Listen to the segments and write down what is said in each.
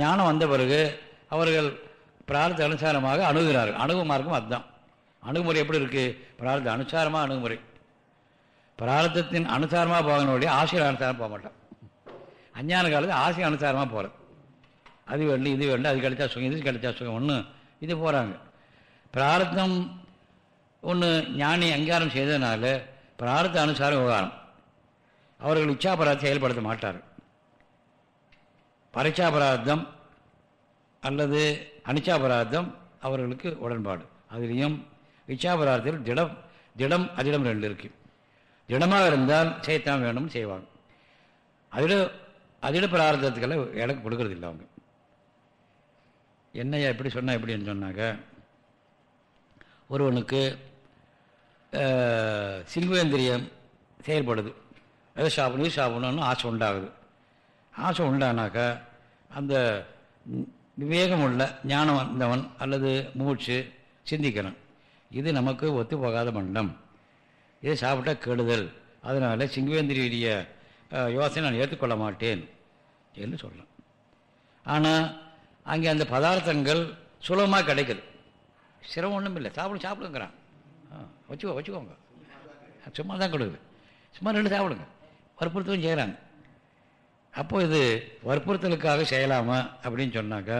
ஞானம் வந்த பிறகு அவர்கள் பிரார்த்த அனுசாரமாக அணுகுகிறார்கள் அணுகு மார்க்கம் அதுதான். அணுகுமுறை எப்படி இருக்குது பிரார்த்த அனுசாரமாக அணுகுமுறை. பிரார்த்தத்தின் அனுசாரமாக போகணுடைய ஆசிரியர் அனுசாரம் போக மாட்டோம் அஞ்ஞான காலத்தில் ஆசை அனுசாரமாக போகிறது அது வேண்டும் இது வேண்டும் அது கிடைச்சா சுகம் இது கிடைச்சா சுகம் ஒன்று இது போகிறாங்க பிரார்த்தம் ஒன்று ஞானி அங்கீகாரம் செய்ததுனால பிரார்த்த அனுசாரம் விவகாரம். அவர்கள் இச்சாபராதம் செயல்படுத்த மாட்டார் பரீட்சாபராதம் அல்லது அனிச்சாபராதம் அவர்களுக்கு உடன்பாடு. அதுலேயும் இச்சாபராதத்தில் திடம் திடம் அதிடம் ரெண்டு இருக்கு. திடமாக இருந்தால் செய்யத்தான் வேணும்னு செய்வாங்க. அதில் அதிட பிரார்த்தத்துக்கெல்லாம் இடம் கொடுக்கறது இல்லை அவங்க. என்னையா எப்படி சொன்னால் எப்படின்னு சொன்னாக்க ஒருவனுக்கு சிங்குவேந்திரியம் செயல்படுது. எதை சாப்பிடணும் இது சாப்பிடணும்னு ஆசை உண்டாகுது. ஆசை உண்டானாக்கா அந்த விவேகம் உள்ள ஞானம் வந்தவன் அல்லது மூச்சு சிந்திக்கணும் இது நமக்கு ஒத்து போகாத மண்டம். இதை சாப்பிட்டா கெடுதல். அதனால் சிங்குவேந்திரிய யோசனை நான் ஏற்றுக்கொள்ள மாட்டேன் என்று சொல்லலாம் ஆனால் அங்கே அந்த பதார்த்தங்கள் சுலபமாக கிடைக்குது. சிரமம் ஒன்றும் இல்லை சாப்பிடு சாப்பிடுங்கிறான். ஆ, வச்சுக்கோ வச்சுக்கோங்க. சும்மா தான் கொடுக்குது. சும்மா ரெண்டு சாப்பிடுங்க. வற்புறுத்தவும் செய்கிறாங்க அப்போ இது வற்புறுத்தலுக்காக செய்யலாமா அப்படின்னு சொன்னாக்கா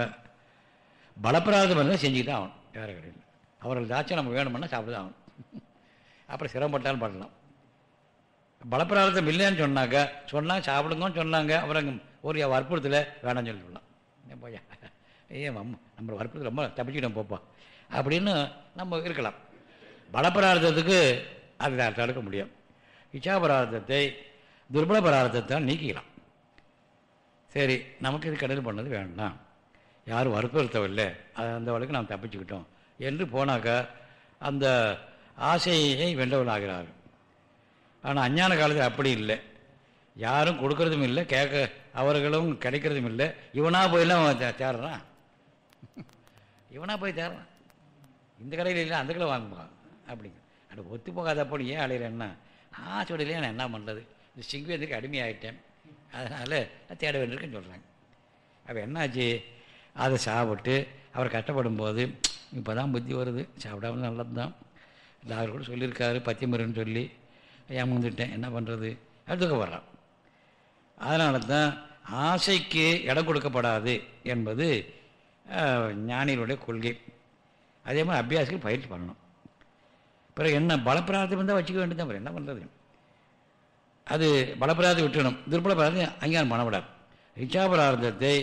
பலப்பிராதம் இருந்தால் செஞ்சுக்கிட்டு ஆகணும் வேறு கிடையாது அவர்கள் தாச்சும் நம்ம வேணும்னா சாப்பிட்டு தான் ஆகணும். அப்புறம் சிரமப்பட்டாலும் பண்ணலாம் பலப்பிராதம் இல்லைன்னு சொன்னாக்கா சொன்னாங்க சாப்பிடுங்கன்னு சொன்னாங்க அப்புறம் ஒரு வற்புறுத்தல வேணாம்னு சொல்லிவிடலாம் ஏன் போயா? ஏன் அம்மா நம்ம வற்புறுத்தல் ரொம்ப தப்பிச்சுக்கிட்டோம் போப்பா. அப்படின்னு நம்ம இருக்கலாம். பலப்பிரார்த்தத்துக்கு அதை தடுக்க முடியும். இச்சாபரார்த்தத்தை துர்பல பரார்த்தத்தால் நீக்கிக்கலாம். சரி நமக்கு இது கடல் பண்ணது வேண்டாம். யாரும் வற்புறுத்தவில்லை. அது அந்த வழக்கு நாம் தப்பிச்சுக்கிட்டோம். என்று போனாக்கா அந்த ஆசையை வென்றவர்களாகிறார்கள் ஆனால் அஞ்ஞான காலத்தில் அப்படி இல்லை. யாரும் கொடுக்கறதும் இல்லை கேட்க அவர்களும் கிடைக்கிறதும் இல்லை. இவனாக போயெல்லாம் தேடுறான். இவனாக போய் தேடுறான். இந்த கடையில் இல்லை அந்த கடையில் வாங்குவான் அப்படிங்க. அது ஒத்து போகாதப்போ நீ ஏன் அலையிறேன்னா ஆசோடையிலே நான் என்ன பண்ணுறது இந்த சிங்குவேந்திற்கு அடிமையாயிட்டேன். அதனால் தேட வேண்டியிருக்குன்னு சொல்கிறாங்க அப்போ என்னாச்சு? அதை சாப்பிட்டு அவர் கஷ்டப்படும் போது இப்போ தான் புத்தி வருது. சாப்பிடாம நல்லது தான் டாக்டர் கூட சொல்லியிருக்காரு பத்தியமருன்னு சொல்லி ஏமாந்துட்டேன் என்ன பண்ணுறது அது துக்கப்படுறான் அதனால தான் ஆசைக்கு இடம் கொடுக்கப்படாது என்பது ஞானிகளுடைய கொள்கை. அதே மாதிரி அபியாசத்துக்கு பயிற்சி பண்ணணும். பிறகு என்ன பலப்பிரார்த்தம் இருந்தால் வச்சுக்க வேண்டியது என்ன பண்ணுறது அது பலப்பிரார்த்தம் விட்டுணும். துர்பல பிரார்த்தம் அங்கீகாரம் பண்ணக்கூடாது இச்சாபரார்த்தத்தை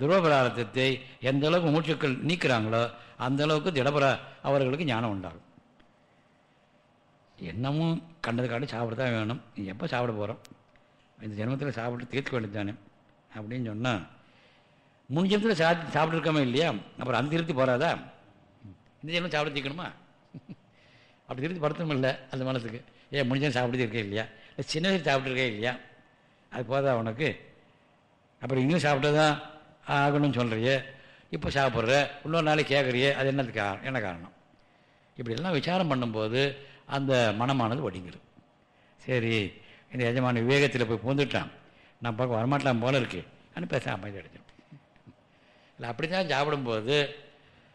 துர்பபிரார்த்தத்தை எந்த அளவுக்கு மூச்சுக்கள் நீக்கிறாங்களோ அந்த அளவுக்கு திடபரா அவர்களுக்கு ஞானம் உண்டாகும். என்னமும் கண்டது காட்டி சாப்பிட தான் வேணும். நீ எப்போ சாப்பிட போகிறோம் இந்த ஜென்மத்தில் சாப்பிட்டு தீர்த்து வேண்டியது தானே அப்படின்னு சொன்னால் முன் ஜென்மத்தில் சா சாப்பிட்ருக்காம இல்லையா? அப்புறம் அந்த திருப்தி போகாதா இந்த ஜென்மம் சாப்பிட தீர்க்கணுமா? அப்படி திருப்தி படுத்தணும் இல்லை அந்த மனசுக்கு. ஏன் முடிஞ்சு சாப்பிட்டு இருக்கே இல்லையா? சின்ன வயசு சாப்பிட்ருக்கே இல்லையா? அது போதா உனக்கு? அப்புறம் இன்னும் சாப்பிட்டு தான் ஆகணும்னு சொல்கிறியே இப்போ சாப்பிட்ற இன்னொரு நாளைக்கு கேட்குறியே அது என்னது காரணம் என்ன காரணம்? இப்படியெல்லாம் விசாரம் பண்ணும்போது அந்த மனமானது ஒடுங்கிடும் சரி இந்த எஜமான விவேகத்தில் போய் பூந்துட்டான். நான் பார்க்க வரமாட்டலாம் போல இருக்கு. ஆனால் பேச அமைதி அடைச்சிடும் இல்லை அப்படி தான் சாப்பிடும்போது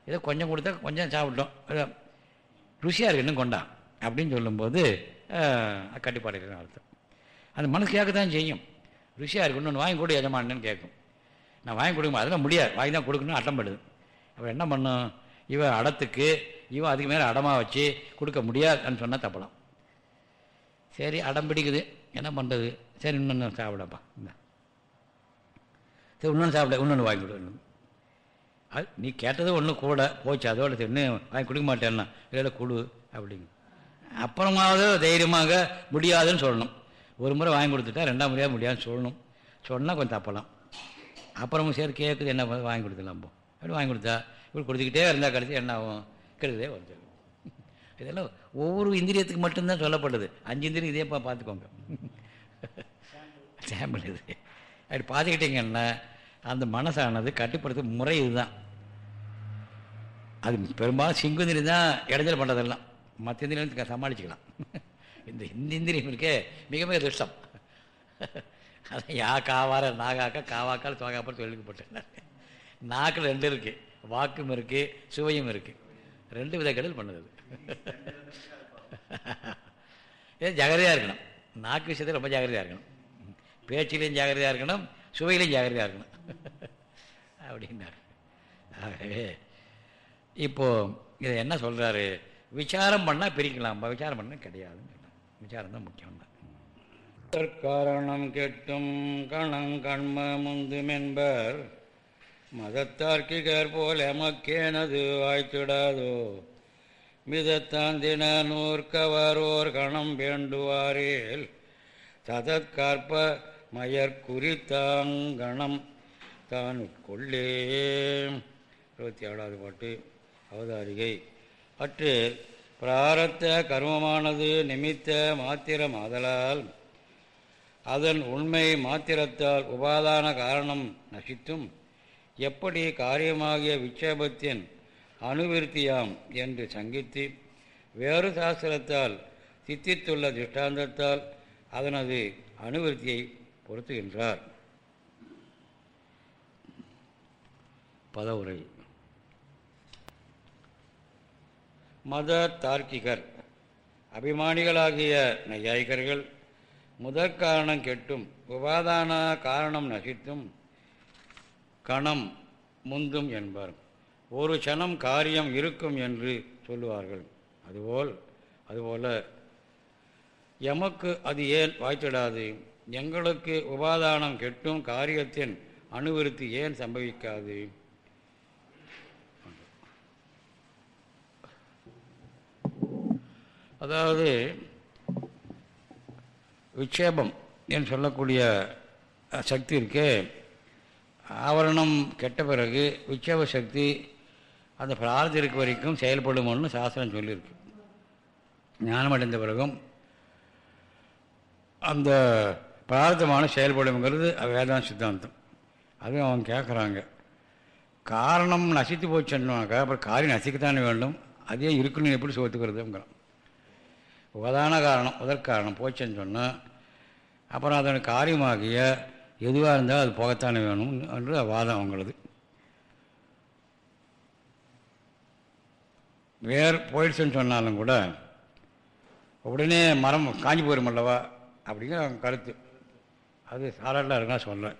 ஏதோ கொஞ்சம் கொடுத்தா கொஞ்சம் சாப்பிட்டோம். ருசியாக இருக்கு இன்னும் கொண்டான். அப்படின்னு சொல்லும்போது கட்டுப்பாடு அர்த்தம் அந்த மனசு கேட்க தான் செய்யும். ருசியாக இருக்கு இன்னொன்று வாங்கி கொடு எஜமானன்னு கேட்கும் நான் வாங்கி கொடுக்க அதெல்லாம் முடியாது. வாங்கி தான் கொடுக்கணும்னு அட்டம் படுது. என்ன பண்ணும்? இவன் அடத்துக்கு இவன் அதுக்கு மேலே அடமாக வச்சு கொடுக்க முடியாதுன்னு சொன்னால் தப்பலாம். சரி அடம் பிடிக்குது. என்ன பண்ணுறது சரி இன்னொன்று சாப்பிடப்பா. இந்த. சரி இன்னொன்று சாப்பிட இன்னொன்று வாங்கி கொடு. அது நீ கேட்டது ஒன்று கூட போச்சு. அதோட இன்னும் வாங்கி கொடுக்க மாட்டேன்னா இல்லை கொடு அப்படிங்க. அப்புறமாவது தைரியமாக முடியாதுன்னு சொல்லணும். ஒரு முறை வாங்கி கொடுத்துட்டா ரெண்டாம் முறையாக முடியாதுன்னு சொல்லணும். சொன்னால் கொஞ்சம் தப்பலாம். அப்புறமும் சரி கேட்குது என்ன பண்ண வாங்கி கொடுத்துடலாம் போ. அப்படி வாங்கி கொடுத்தா இப்படி கொடுத்துக்கிட்டே இருந்தால் கடைசி என்ன ஆகும்? கெடுதலே வருது இதெல்லாம் ஒவ்வொரு இந்திரியத்துக்கு மட்டும்தான் சொல்லப்படுது. அஞ்சு இந்திரியம் இதே பார்த்துக்கோங்க. சாம்பிள் இது. அப்படி பார்த்துக்கிட்டிங்கன்னா அந்த மனசானது கட்டுப்படுத்த முறை இதுதான். அது பெரும்பாலும் சிங்குந்திரி தான் இடைஞ்சல் பண்ணுறதெல்லாம் மற்ற இந்திரியம் சமாளிச்சுக்கலாம் இந்த இந்த இந்திரியம் இருக்கே மிக மிக துஷ்டம். அதான் யா காவார நாகாக்கா காவாக்கால் தொழிலுக்கு சொல்லிக்கப்பட்டேன் நாக்கில் ரெண்டு இருக்குது வாக்கும் இருக்குது சுவையும் இருக்குது ரெண்டு வித கடல் பண்ணுது இது ஜாகிரதையாக இருக்கணும். நாக்கு விஷயத்தில் ரொம்ப ஜாகிரதையாக இருக்கணும். பேச்சிலையும் ஜாகிரதையாக இருக்கணும் சுவையிலையும் ஜாகிரதையாக இருக்கணும். அப்படின்னாரு. ஆகவே இப்போது இதை என்ன சொல்கிறாரு விசாரம் பண்ணால் பிரிக்கலாம் விசாரம் பண்ணால் கிடையாதுன்னு சொன்னார் விசாரம் தான் முக்கியம் தான். காரணம் கெட்டும் கணம் கண்ம முந்தும் என்பர். மதத்தார்க்கிகர் போல் எமக்கேனது வாய்த்திடாதோ. மிதத்தாந்தின நூற்கவரோர் கணம் வேண்டுவாரேல். ததற்காற்ப மயற்குறித்தாங்கணம் தான் உட்கொள்ளே இருபத்தி ஏழாவது பாட்டு அவதாரிகை. அற்று பிராரத்த கர்மமானது நிமித்த மாத்திரம் ஆதலால் அதன் உண்மை மாத்திரத்தால் உபாதான காரணம் நசித்தும் எப்படி காரியமாகிய விட்சேபத்தின் அணுவிருத்தியாம் என்று சங்கித்து வேறு சாஸ்திரத்தால் சித்தித்துள்ள திருஷ்டாந்தத்தால் அதனது அணுவிருத்தியை பொருத்துகின்றார். பதவுரை. மத தார்க்கிகர் அபிமானிகளாகிய நையாயிகர்கள் முதற் காரணம் கெட்டும் உபாதான காரணம் நசித்தும் கணம் முந்தும் என்பார். ஒரு சனம் காரியம் இருக்கும் என்று சொல்லுவார்கள். அதுபோல் அதுபோல எமக்கு அது ஏன் வாய்த்திடாது? எங்களுக்கு உபாதானம் கெட்டும் காரியத்தின் அணுவிருத்தி ஏன் சம்பவிக்காது? அதாவது விட்சேபம் என்று சொல்லக்கூடிய சக்தி இருக்கே. ஆவரணம் கெட்ட பிறகு விட்சேப சக்தி அந்த பிரார்த்தம் இருக்க வரைக்கும் செயல்படுமோன்னு சாஸ்திரம் சொல்லியிருக்கு. ஞானம் அடைந்த பிறகும் அந்த பிரார்த்தமான செயல்படுங்கிறது வேதாந்த சித்தாந்தம். அதுவும் அவங்க கேட்குறாங்க காரணம் நசித்து போச்சுன்னாக்கா அப்புறம் காரியம் நசிக்கத்தானே வேண்டும். அதே இருக்குன்னு எப்படி சோத்துக்கிறதுங்கிறான் உபதான காரணம் உதற்காரணம் போச்சுன்னு சொன்னால் அப்புறம் அதனுடைய காரியமாகிய எதுவாக இருந்தால் அது போகத்தானே வேணும் என்று வாதம் அவங்களது. வேர் போயிடுச்சுன்னு சொன்னாலும் கூட உடனே மரம் காஞ்சி போயிடும் அல்லவா? அப்படிங்கிற கருத்து. அது சாரலாக இருக்கா சொல்ல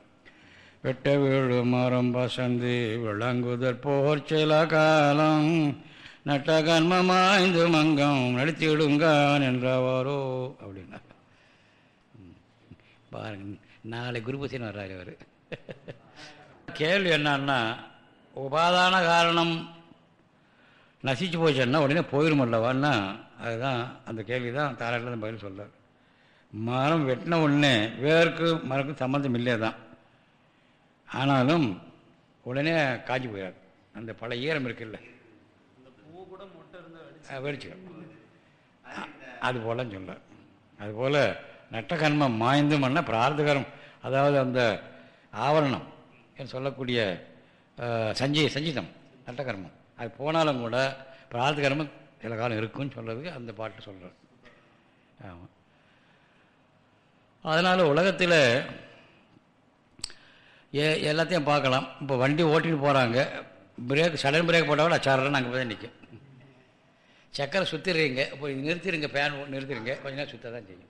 வெட்ட வீடு மரம் பசந்து விளங்குதற் போர் சில காலம் நட்ட கண்மமாய்ந்து மங்கம் நடித்திடுங்கான் என்றவாரோ அப்படின்னா. பாருங்க நாளை குருபூசன் வர்றாரு அவர். கேள்வி என்னன்னா உபாதான காரணம் நசிச்சு போச்சுன்னா உடனே போயிடும் அல்லவான்னா அதுதான் அந்த கேள்வி தான் தாராட்டில் பதில் சொல்கிறார் மரம் வெட்டின உடனே வேருக்கு மரக்கும் சம்மந்தம் இல்லை தான் ஆனாலும் உடனே காஞ்சி போயிடாது அந்த பல ஈரம் இருக்குல்ல. வெடிச்சுக்கும் அது போலன்னு சொல்கிறார் அதுபோல் நட்டகர்மம் மாய்ந்துமன்னா பிரார்த்தகரம் அதாவது அந்த ஆவரணம் என்று சொல்லக்கூடிய சஞ்சி சஞ்சிதம் நட்டகர்மம். அது போனாலும் கூட பிரார்த்தகர்மம் சில காலம் இருக்குன்னு சொல்கிறதுக்கு அந்த பாட்டு சொல்கிறார் ஆமாம் அதனால் உலகத்தில் ஏ எல்லாத்தையும் பார்க்கலாம். இப்போ வண்டி ஓட்டிகிட்டு போகிறாங்க பிரேக் சடன் பிரேக் போட்டால் அச்சாரம் அங்கே போய் நிற்கும் சக்கரை சுற்றிடுறீங்க இப்போ நிறுத்திடுங்க ஃபேன் நிறுத்திடுங்க கொஞ்ச நேரம் சுற்ற தான் செய்யும்.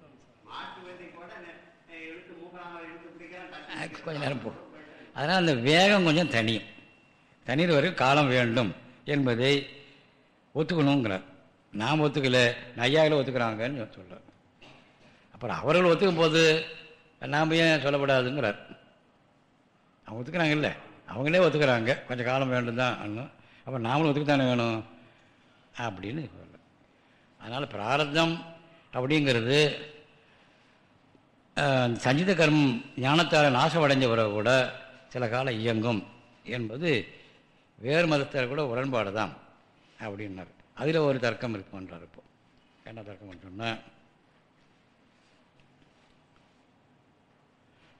கொஞ்ச நேரம் போகும் அதனால் அந்த வேகம் கொஞ்சம் தனியும். தனியில் வரைக்கும் காலம் வேண்டும் என்பதை ஒத்துக்கணுங்கிறார். நாம் ஒத்துக்கலை நையாவில் ஒத்துக்கிறாங்கன்னு சொல்கிறார் அப்புறம் அவர்கள் ஒத்துக்கும் போது நாம் ஏன் சொல்லப்படாதுங்கிறார். அவங்க ஒத்துக்கிறாங்க இல்லை அவங்களே ஒத்துக்கிறாங்க. கொஞ்சம் காலம் வேண்டும் தான் அப்புறம் நாமளும் ஒத்துக்கத்தானே வேணும்? அப்படின்னு சொல்ல அதனால் பிராரதம் அப்படிங்கிறது சஞ்சித கர்மம் ஞானத்தால் நாசமடைஞ்ச பிறகு கூட சில காலம் இயங்கும் என்பது வேறு மதத்தார் கூட உடன்பாடு தான் அப்படின்னார். அதில் ஒரு தர்க்கம் இருக்குன்றார் இப்போ. என்ன தர்க்கம் சொன்னால்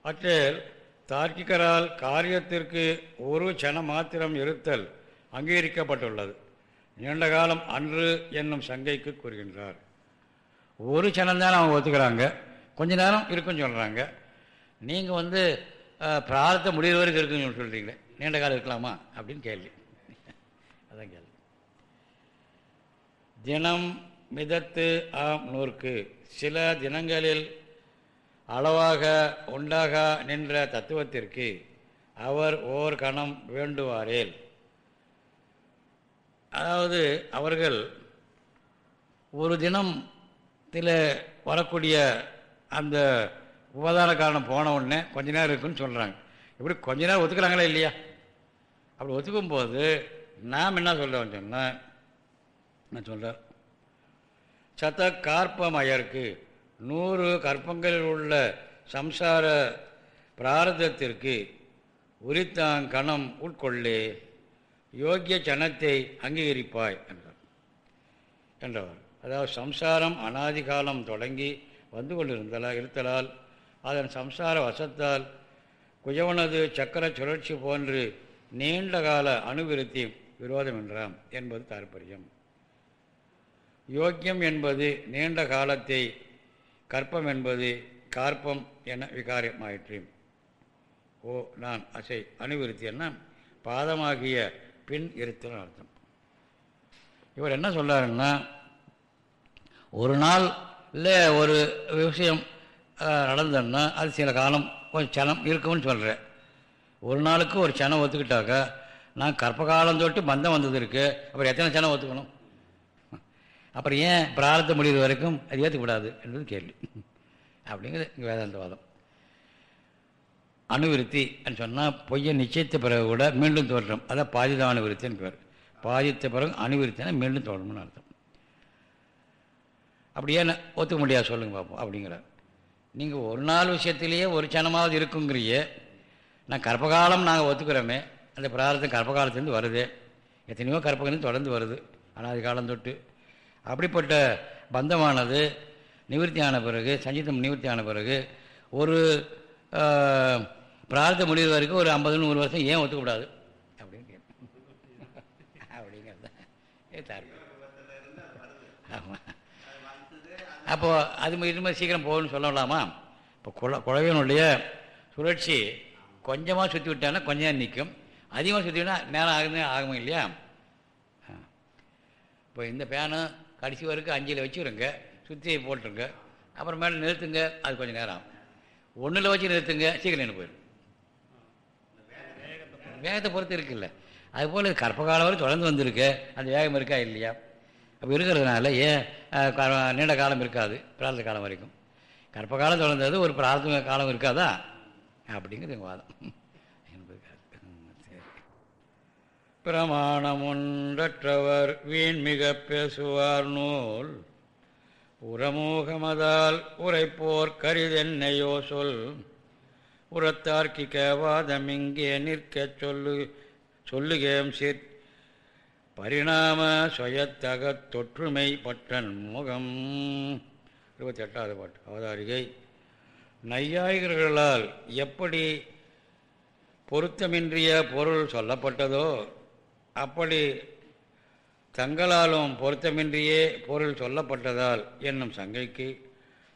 அற்றில் தார்க்கிகரால் காரியத்திற்கு ஒரு சன மாத்திரம் இருத்தல் அங்கீகரிக்கப்பட்டுள்ளது. நீண்ட காலம் அன்று என்னும் சங்கைக்கு கூறுகின்றார். ஒரு சனம்தான் அவங்க ஒத்துக்கிறாங்க. கொஞ்ச நேரம் இருக்குன்னு சொல்கிறாங்க நீங்கள் வந்து பிரார்த்தம் முடிகிற வரைக்கும் இருக்குன்னு சொல்கிறீங்களே நீண்ட காலம் இருக்கலாமா? அப்படின்னு கேள்வி. அதான் கேள்வி. தினம் மிதத்து ஆம் நூற்கு சில தினங்களில் அளவாக உண்டாக நின்ற தத்துவத்திற்கு அவர் ஓர் கணம் வேண்டுவாரேல். அதாவது அவர்கள் ஒரு தினத்தில் வரக்கூடிய அந்த உபதார காரணம் போன உடனே கொஞ்ச நேரம் இருக்குன்னு சொல்கிறாங்க இப்படி கொஞ்ச நேரம் ஒத்துக்கிறாங்களா இல்லையா? அப்படி ஒத்துக்கும் போது நாம் என்ன சொல்கிறோம் சொன்னால் நான் சொல்கிறேன் சத கார்ப்பமயருக்கு நூறு கற்பங்களில் உள்ள சம்சார பிராரதத்திற்கு உரித்தான் கணம் உட்கொள்ளே. யோக்கிய சனத்தை அங்கீகரிப்பாய் என்றார். என்றவர் அதாவது சம்சாரம் அனாதி காலம் தொடங்கி வந்து கொண்டிருந்தலா இருத்தலால் அதன் சம்சார வசத்தால் குஜவனது சக்கர சுழற்சி போன்று நீண்ட கால அணுவிருத்தி விரோதம் என்றாம் என்பது தாற்பயம். யோக்கியம் என்பது நீண்ட காலத்தை கற்பம் என்பது கார்ப்பம் என விகாரியமாயிற்று. ஓ நான் அசை அணுவிருத்தி என்ன பாதமாகிய பின் இருத்தல் அர்த்தம். இவர் என்ன சொல்கிறாருன்னா ஒரு நாள் இல்லை ஒரு விஷயம் நடந்ததுன்னா அது சில காலம் கொஞ்சம் சனம் இருக்கும்னு சொல்கிறேன் ஒரு நாளுக்கு ஒரு சனம் ஒத்துக்கிட்டாக்கா நான் கற்ப காலம் தொட்டு பந்தம் வந்தது இருக்குது அப்புறம் எத்தனை சனம் ஒத்துக்கணும்? அப்புறம் ஏன் பிரார்த்த முடிகிற வரைக்கும் அது ஏற்றுக்கூடாது என்பது கேள்வி. அப்படிங்கிறது இங்கே வேதாந்தவாதம். அணுவிருத்தி சொன்னால் பொய்யை நிச்சயத்த பிறகு கூட மீண்டும் தோற்றம். அதான் பாதித அணுவிருத்தின்னு பேர். பாதித்த பிறகு அணுவிருத்தினா மீண்டும் தோற்றம்னு அர்த்தம். அப்படியே ஒத்துக்க முடியாது சொல்லுங்க பார்ப்போம் அப்படிங்கிறார். நீங்கள் ஒரு நாள் விஷயத்திலேயே ஒரு சனமாவது இருக்குங்கிறிய நான் கற்பகாலம் நாங்கள் ஒத்துக்கிறோமே அந்த பிரார்த்தம் கற்பகாலத்துலேருந்து வருது எத்தனையோ கற்பகம் தொடர்ந்து வருது அனாதி காலம் தொட்டு. அப்படிப்பட்ட பந்தமானது நிவர்த்தி ஆன பிறகு சஞ்சீதம் நிவர்த்தி ஆன பிறகு ஒரு பிரார்த்த முடிகிற வரைக்கும் ஒரு ஐம்பது நூறு வருஷம் ஏன் ஒத்துக்கூடாது அப்படின்னு கேட்டேன் அப்படிங்கிறது ஆமாம் அப்போது அது இதுமாதிரி சீக்கிரம் போகணும்னு சொல்லலாமா? இப்போ குழ குழவையினுடைய சுழற்சி கொஞ்சமாக சுற்றி விட்டாங்கன்னா கொஞ்சம் நிற்கும் அதிகமாக சுற்றி விட்டால் நேரம் ஆகுது ஆகுமா இல்லையா? இப்போ இந்த ஃபேனு கடைசி வரைக்கும் அஞ்சில் வச்சுருங்க. சுற்றி போட்டுருங்க. அப்புறம் மேலே நிறுத்துங்க. அது கொஞ்சம் நேரம் ஆகும். ஒன்றில் வச்சு நிறுத்துங்க. சீக்கிரம் நின்று போயிடும். வேகத்தை பொறுத்து இருக்குல்ல. அதுபோல் கற்பகாலம் வரை தொடர்ந்து வந்திருக்கு. அந்த வேகம் இருக்கா இல்லையா? அப்போ இருக்கிறதுனால ஏன் நீண்ட காலம் இருக்காது பிரார்த்த காலம் வரைக்கும். கற்ப காலம் தொடர்ந்தது ஒரு பிரார்த்த காலம் இருக்காதா? அப்படிங்கிறது எங்கள் வாதம். பிரமாணம் ஒன்றற்றவர் வீண் மிக பேசுவார் நூல். உரமோகமதால் உரைப்போர் கரிதென்னையோ சொல். உரத்தார்க்கு வாதமிங்கே நிற்க சொல்லு சொல்லுகேம் சிற் பரிணாம சுயத்தக தொற்றுமை பற்றன் முகம். இருபத்தி எட்டாவது பாட்டு அவதாரிகை. நையாயிகர்களால் எப்படி பொருத்தமின்றிய பொருள் சொல்லப்பட்டதோ அப்படி தங்களாலும் பொருத்தமின்றியே பொருள் சொல்லப்பட்டதால் என்னும் சங்கைக்கு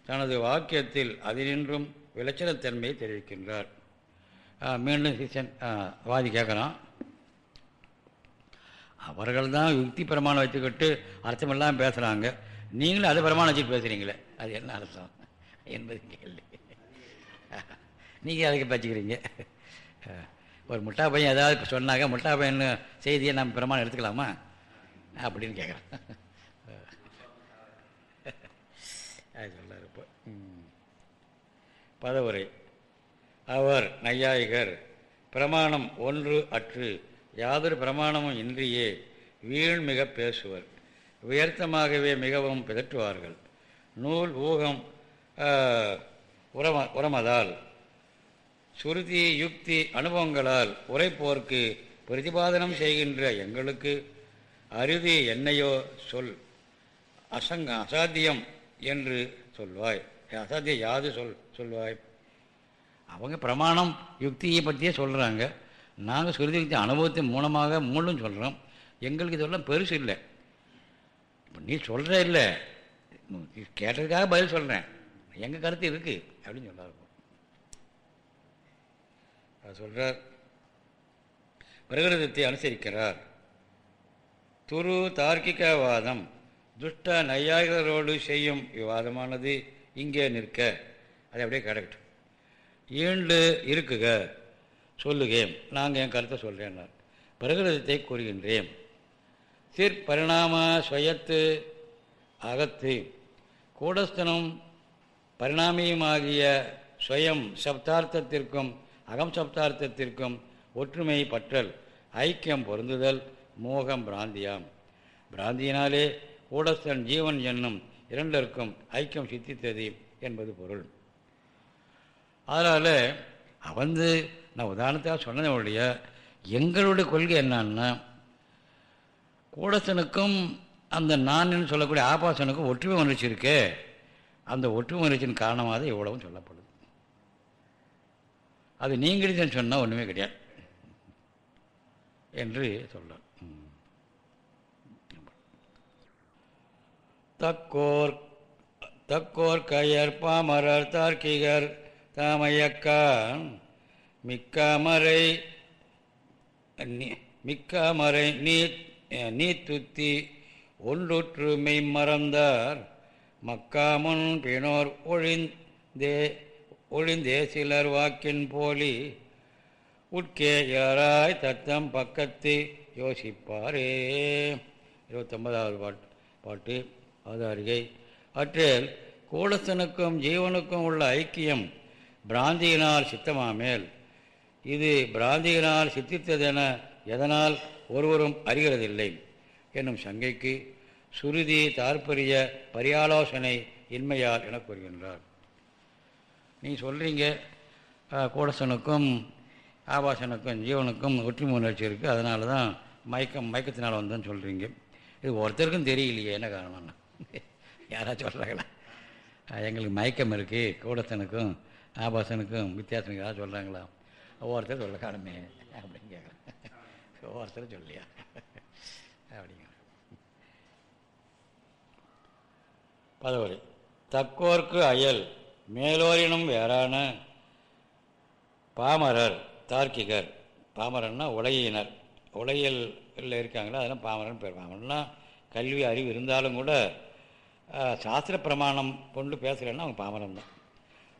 தனது வாக்கியத்தில் அதினின்றும் விளைச்சலத்தன்மையை தெரிவிக்கின்றார். மீண்டும் சிஷன் வாதி கேட்குறான். அவர்கள் தான் யுக்தி பிரமாணம் வச்சுக்கிட்டு அர்த்தமெல்லாம் பேசுகிறாங்க நீங்களும் அதை பிரமாணம் வச்சுட்டு பேசுகிறீங்களே அது என்ன அர்த்தம் என்பது கேள்வி. நீங்கள் அதுக்கு பச்சுக்கிறீங்க. ஒரு முட்டா பையன் ஏதாவது சொன்னாங்க முட்டா பையன் செய்தியை நம்ம பிரமாணம் எடுத்துக்கலாமா? அப்படின்னு கேட்குறேன் அது சொல்லார் இப்போ பதவுரை. அவர் நையாயிகர். பிரமாணம் ஒன்று அற்று. யாதொரு பிரமாணமும் இன்றியே வீண் மிக பேசுவர். உயர்த்தமாகவே மிகவும் பிதற்றுவார்கள். நூல் ஊகம் உரம உரமதால். சுருதி யுக்தி அனுபவங்களால் உரைப்போர்க்கு பிரதிபாதனம் செய்கின்ற எங்களுக்கு அருதி என்னையோ சொல். அசங்க அசாத்தியம் என்று சொல்வாய். அசாத்தியம் யாது சொல் சொல்வாய். அவங்க பிரமாணம் யுக்தியை பற்றியே சொல்கிறாங்க நாங்கள் சுருதி யுக்தி அனுபவத்தின் மூலமாக மூலம் சொல்கிறோம் எங்களுக்கு இதெல்லாம் பெருசு இல்லை. இப்போ நீ சொல்கிற இல்லை. கேட்டதுக்காக பதில் சொல்கிறேன் எங்கள் கருத்து இருக்குது அப்படின்னு சொல்லாருக்கும் அது சொல்கிறார் பிரகிருதத்தை அனுசரிக்கிறார். துரு தார்க்கிகவாதம் துஷ்ட நையாயிகளோடு செய்யும் விவாதமானது இங்கே நிற்க. அது அப்படியே கிடக்கட்டும் ஈண்டு இருக்குக. சொல்லுகேன் நாங்கள் என் கருத்தை சொல்கிறேன்னார் பிரகிருதத்தை கூறுகின்றேன். சிற்பரிணாம சுயத்து அகத்து. கூடஸ்தனம் பரிணாமியுமாகிய ஸ்வயம் சப்தார்த்தத்திற்கும் அகம் சப்தார்த்தத்திற்கும் ஒற்றுமை பற்றல் ஐக்கியம் பொருந்துதல் மோகம் பிராந்தியாம். பிராந்தியினாலே கூடஸ்தன் ஜீவன் என்னும் இரண்டருக்கும் ஐக்கியம் சித்தித்தது என்பது பொருள். அதனால் வந்து நான் உதாரணத்தாக சொன்னதனுடைய எங்களுடைய கொள்கை என்னான்னா கூடசனுக்கும் அந்த நான் சொல்லக்கூடிய ஆபாசனுக்கும் ஒற்றுமை உணர்ச்சி இருக்கே அந்த ஒற்றுமை உணர்ச்சியின் காரணமாக தான் இவ்வளவும் சொல்லப்படுது. அது நீங்களும் சொன்னால் ஒன்றுமே கிடையாது. என்று சொல்ல தக்கோர் தக்கோர் கையர் பாமரர் தார்க்கிகர் தாமையக்கான் மிக்காமரை மிக்காமரை நீ நீத்துத்தி ஒன்றுற்று மெய்மறந்தார் மக்காமுன் பினோர் ஒழிந்தே ஒழிந்தே சிலர் வாக்கின் போலி. உட்கே யாராய் தத்தம் பக்கத்து யோசிப்பாரே. இருபத்தொன்பதாவது பாட்டு பாட்டு. அவதாரிகை அற்றில் கூடத்தனுக்கும் ஜீவனுக்கும் உள்ள ஐக்கியம் பிராந்தியினால் சித்தமாமேல். இது பிராந்தியினால் சித்தித்ததென எதனால் ஒருவரும் அறிகிறதில்லை. என்னும் சங்கைக்கு சுருதி தாற்பரிய பரியாலோசனை இன்மையால் என கூறுகின்றார். நீ சொல்கிறீங்க கூடசனுக்கும் ஆபாசனுக்கும் ஜீவனுக்கும் ஒற்றுமை உணர்ச்சி இருக்குது அதனால தான் மயக்கம் மயக்கத்தினால் வந்தேன்னு சொல்கிறீங்க இது ஒருத்தருக்கும் தெரியலையே என்ன காரணம்னா. யாராச்சும் சொல்கிறாங்களா எங்களுக்கு மயக்கம் இருக்குது கூடத்தனுக்கும் ஆபாசனுக்கும் வித்தியாசம் யாராவது சொல்கிறாங்களா ஒவ்வொருத்தர் சொல்ல காணுமே அப்படின்னு கேட்குறேன் ஒவ்வொருத்தரும் சொல்லியா? அப்படிங்க. பதவரை தக்கோர்க்கு அயல் மேலோரினும் வேறான பாமரர் தார்க்கிகர். பாமரன்னா உலகினர். உலகியலில் இருக்காங்களா? அதெல்லாம் பாமரன் பேர். பாமரன்னா கல்வி அறிவு இருந்தாலும் கூட சாஸ்திர பிரமாணம் கொண்டு பேசுகிறேன்னா அவங்க பாமரம் தான்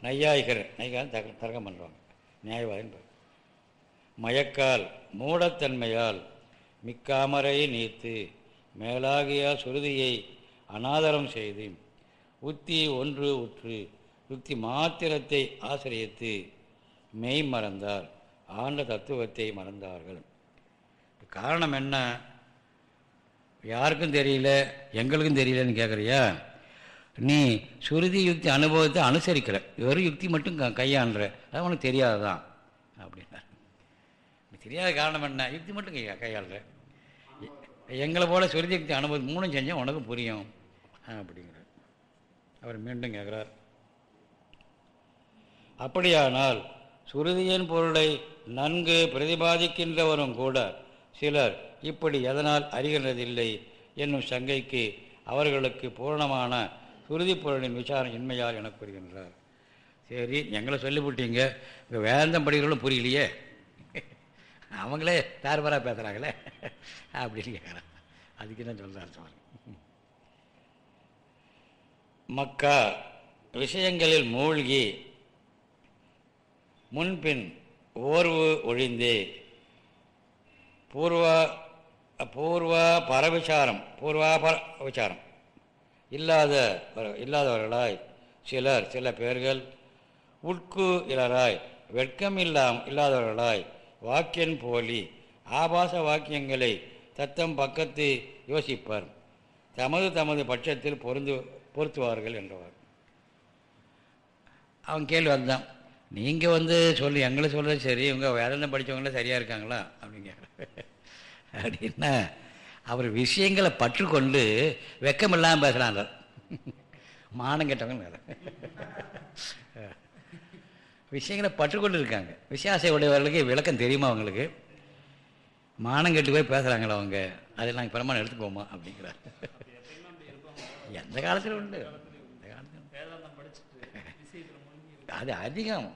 நையாயிகர் நைகால் தக தர்க்கம் பண்ணுறாங்க நியாயவாதின்னு மயக்கால் மூடத்தன்மையால் மிக்காமரை நீத்து மேலாகிய சுருதியை அனாதரம் செய்து உத்தி ஒன்று உற்று யுக்தி மாத்திரத்தை ஆசிரியத்து மெய் மறந்தார் ஆண்ட தத்துவத்தை மறந்தார்கள். காரணம் என்ன? யாருக்கும் தெரியல எங்களுக்கும் தெரியலன்னு கேட்குறியா நீ சுருதி யுக்தி அனுபவத்தை அனுசரிக்கிற வெறும் யுக்தி மட்டும் கையாளுற. அது உனக்கு தெரியாததான் அப்படின்னா தெரியாத காரணம் என்ன? யுக்தி மட்டும் கையா கையாளுற. எங்களை போல சுருதி யுக்தி அனுபவம் மூணும் செஞ்சால் உனக்கு புரியும் அப்படிங்கிற அவர் மீண்டும் கேட்குறார் அப்படியானால் சுருதியின் பொருளை நன்கு பிரதிபாதிக்கின்றவரும் கூட சிலர் இப்படி எதனால் அறிகிறதில்லை என்னும் சங்கைக்கு அவர்களுக்கு பூரணமான சுருதி பொருளின் விசாரணை இன்மையால் என கூறுகின்றார். சரி எங்களை சொல்லிவிட்டீங்க. இப்போ வேந்தம் படிகளும் புரியலையே. அவங்களே தார்பராக பேசுகிறாங்களே அப்படின்னு கேட்குறான் அதுக்கு என்ன சொல்கிறார் சுவாமி? மக்கா விஷயங்களில் மூழ்கி முன்பின் ஓர்வு ஒழிந்தே பூர்வ பூர்வ பரவிசாரம் பூர்வாபர விசாரம் இல்லாத இல்லாதவர்களாய் சிலர் சில பேர்கள் உட்கு இலராய் வெட்கம் இல்லாம் இல்லாதவர்களாய் வாக்கியன் போலி ஆபாச வாக்கியங்களை தத்தம் பக்கத்து யோசிப்பார். தமது தமது பட்சத்தில் பொருந்து பொருத்துவார்கள் என்றவர். அவன் கேள்வி வந்தான் நீங்கள் வந்து சொல்லி எங்களை சொல்கிறது சரி இவங்க வேதாந்தம் படித்தவங்களே சரியாக இருக்காங்களா? அப்படிங்க அப்படின்னா அவர் விஷயங்களை பற்றுக்கொண்டு வெக்கமில்லாமல் பேசுகிறாங்க மானம் கெட்டவங்க விஷயங்களை பற்றுக்கொண்டு இருக்காங்க. விசுவாசை உடையவர்களுக்கு விளக்கம் தெரியுமா அவங்களுக்கு மானம் கெட்டு போய் பேசுகிறாங்களா அவங்க? அதெல்லாம் பிரமாணம் எடுத்துக்கோமா அப்படிங்கிறார். எந்த காலத்தில் உண்டு? காலத்தில் அது அதிகம்.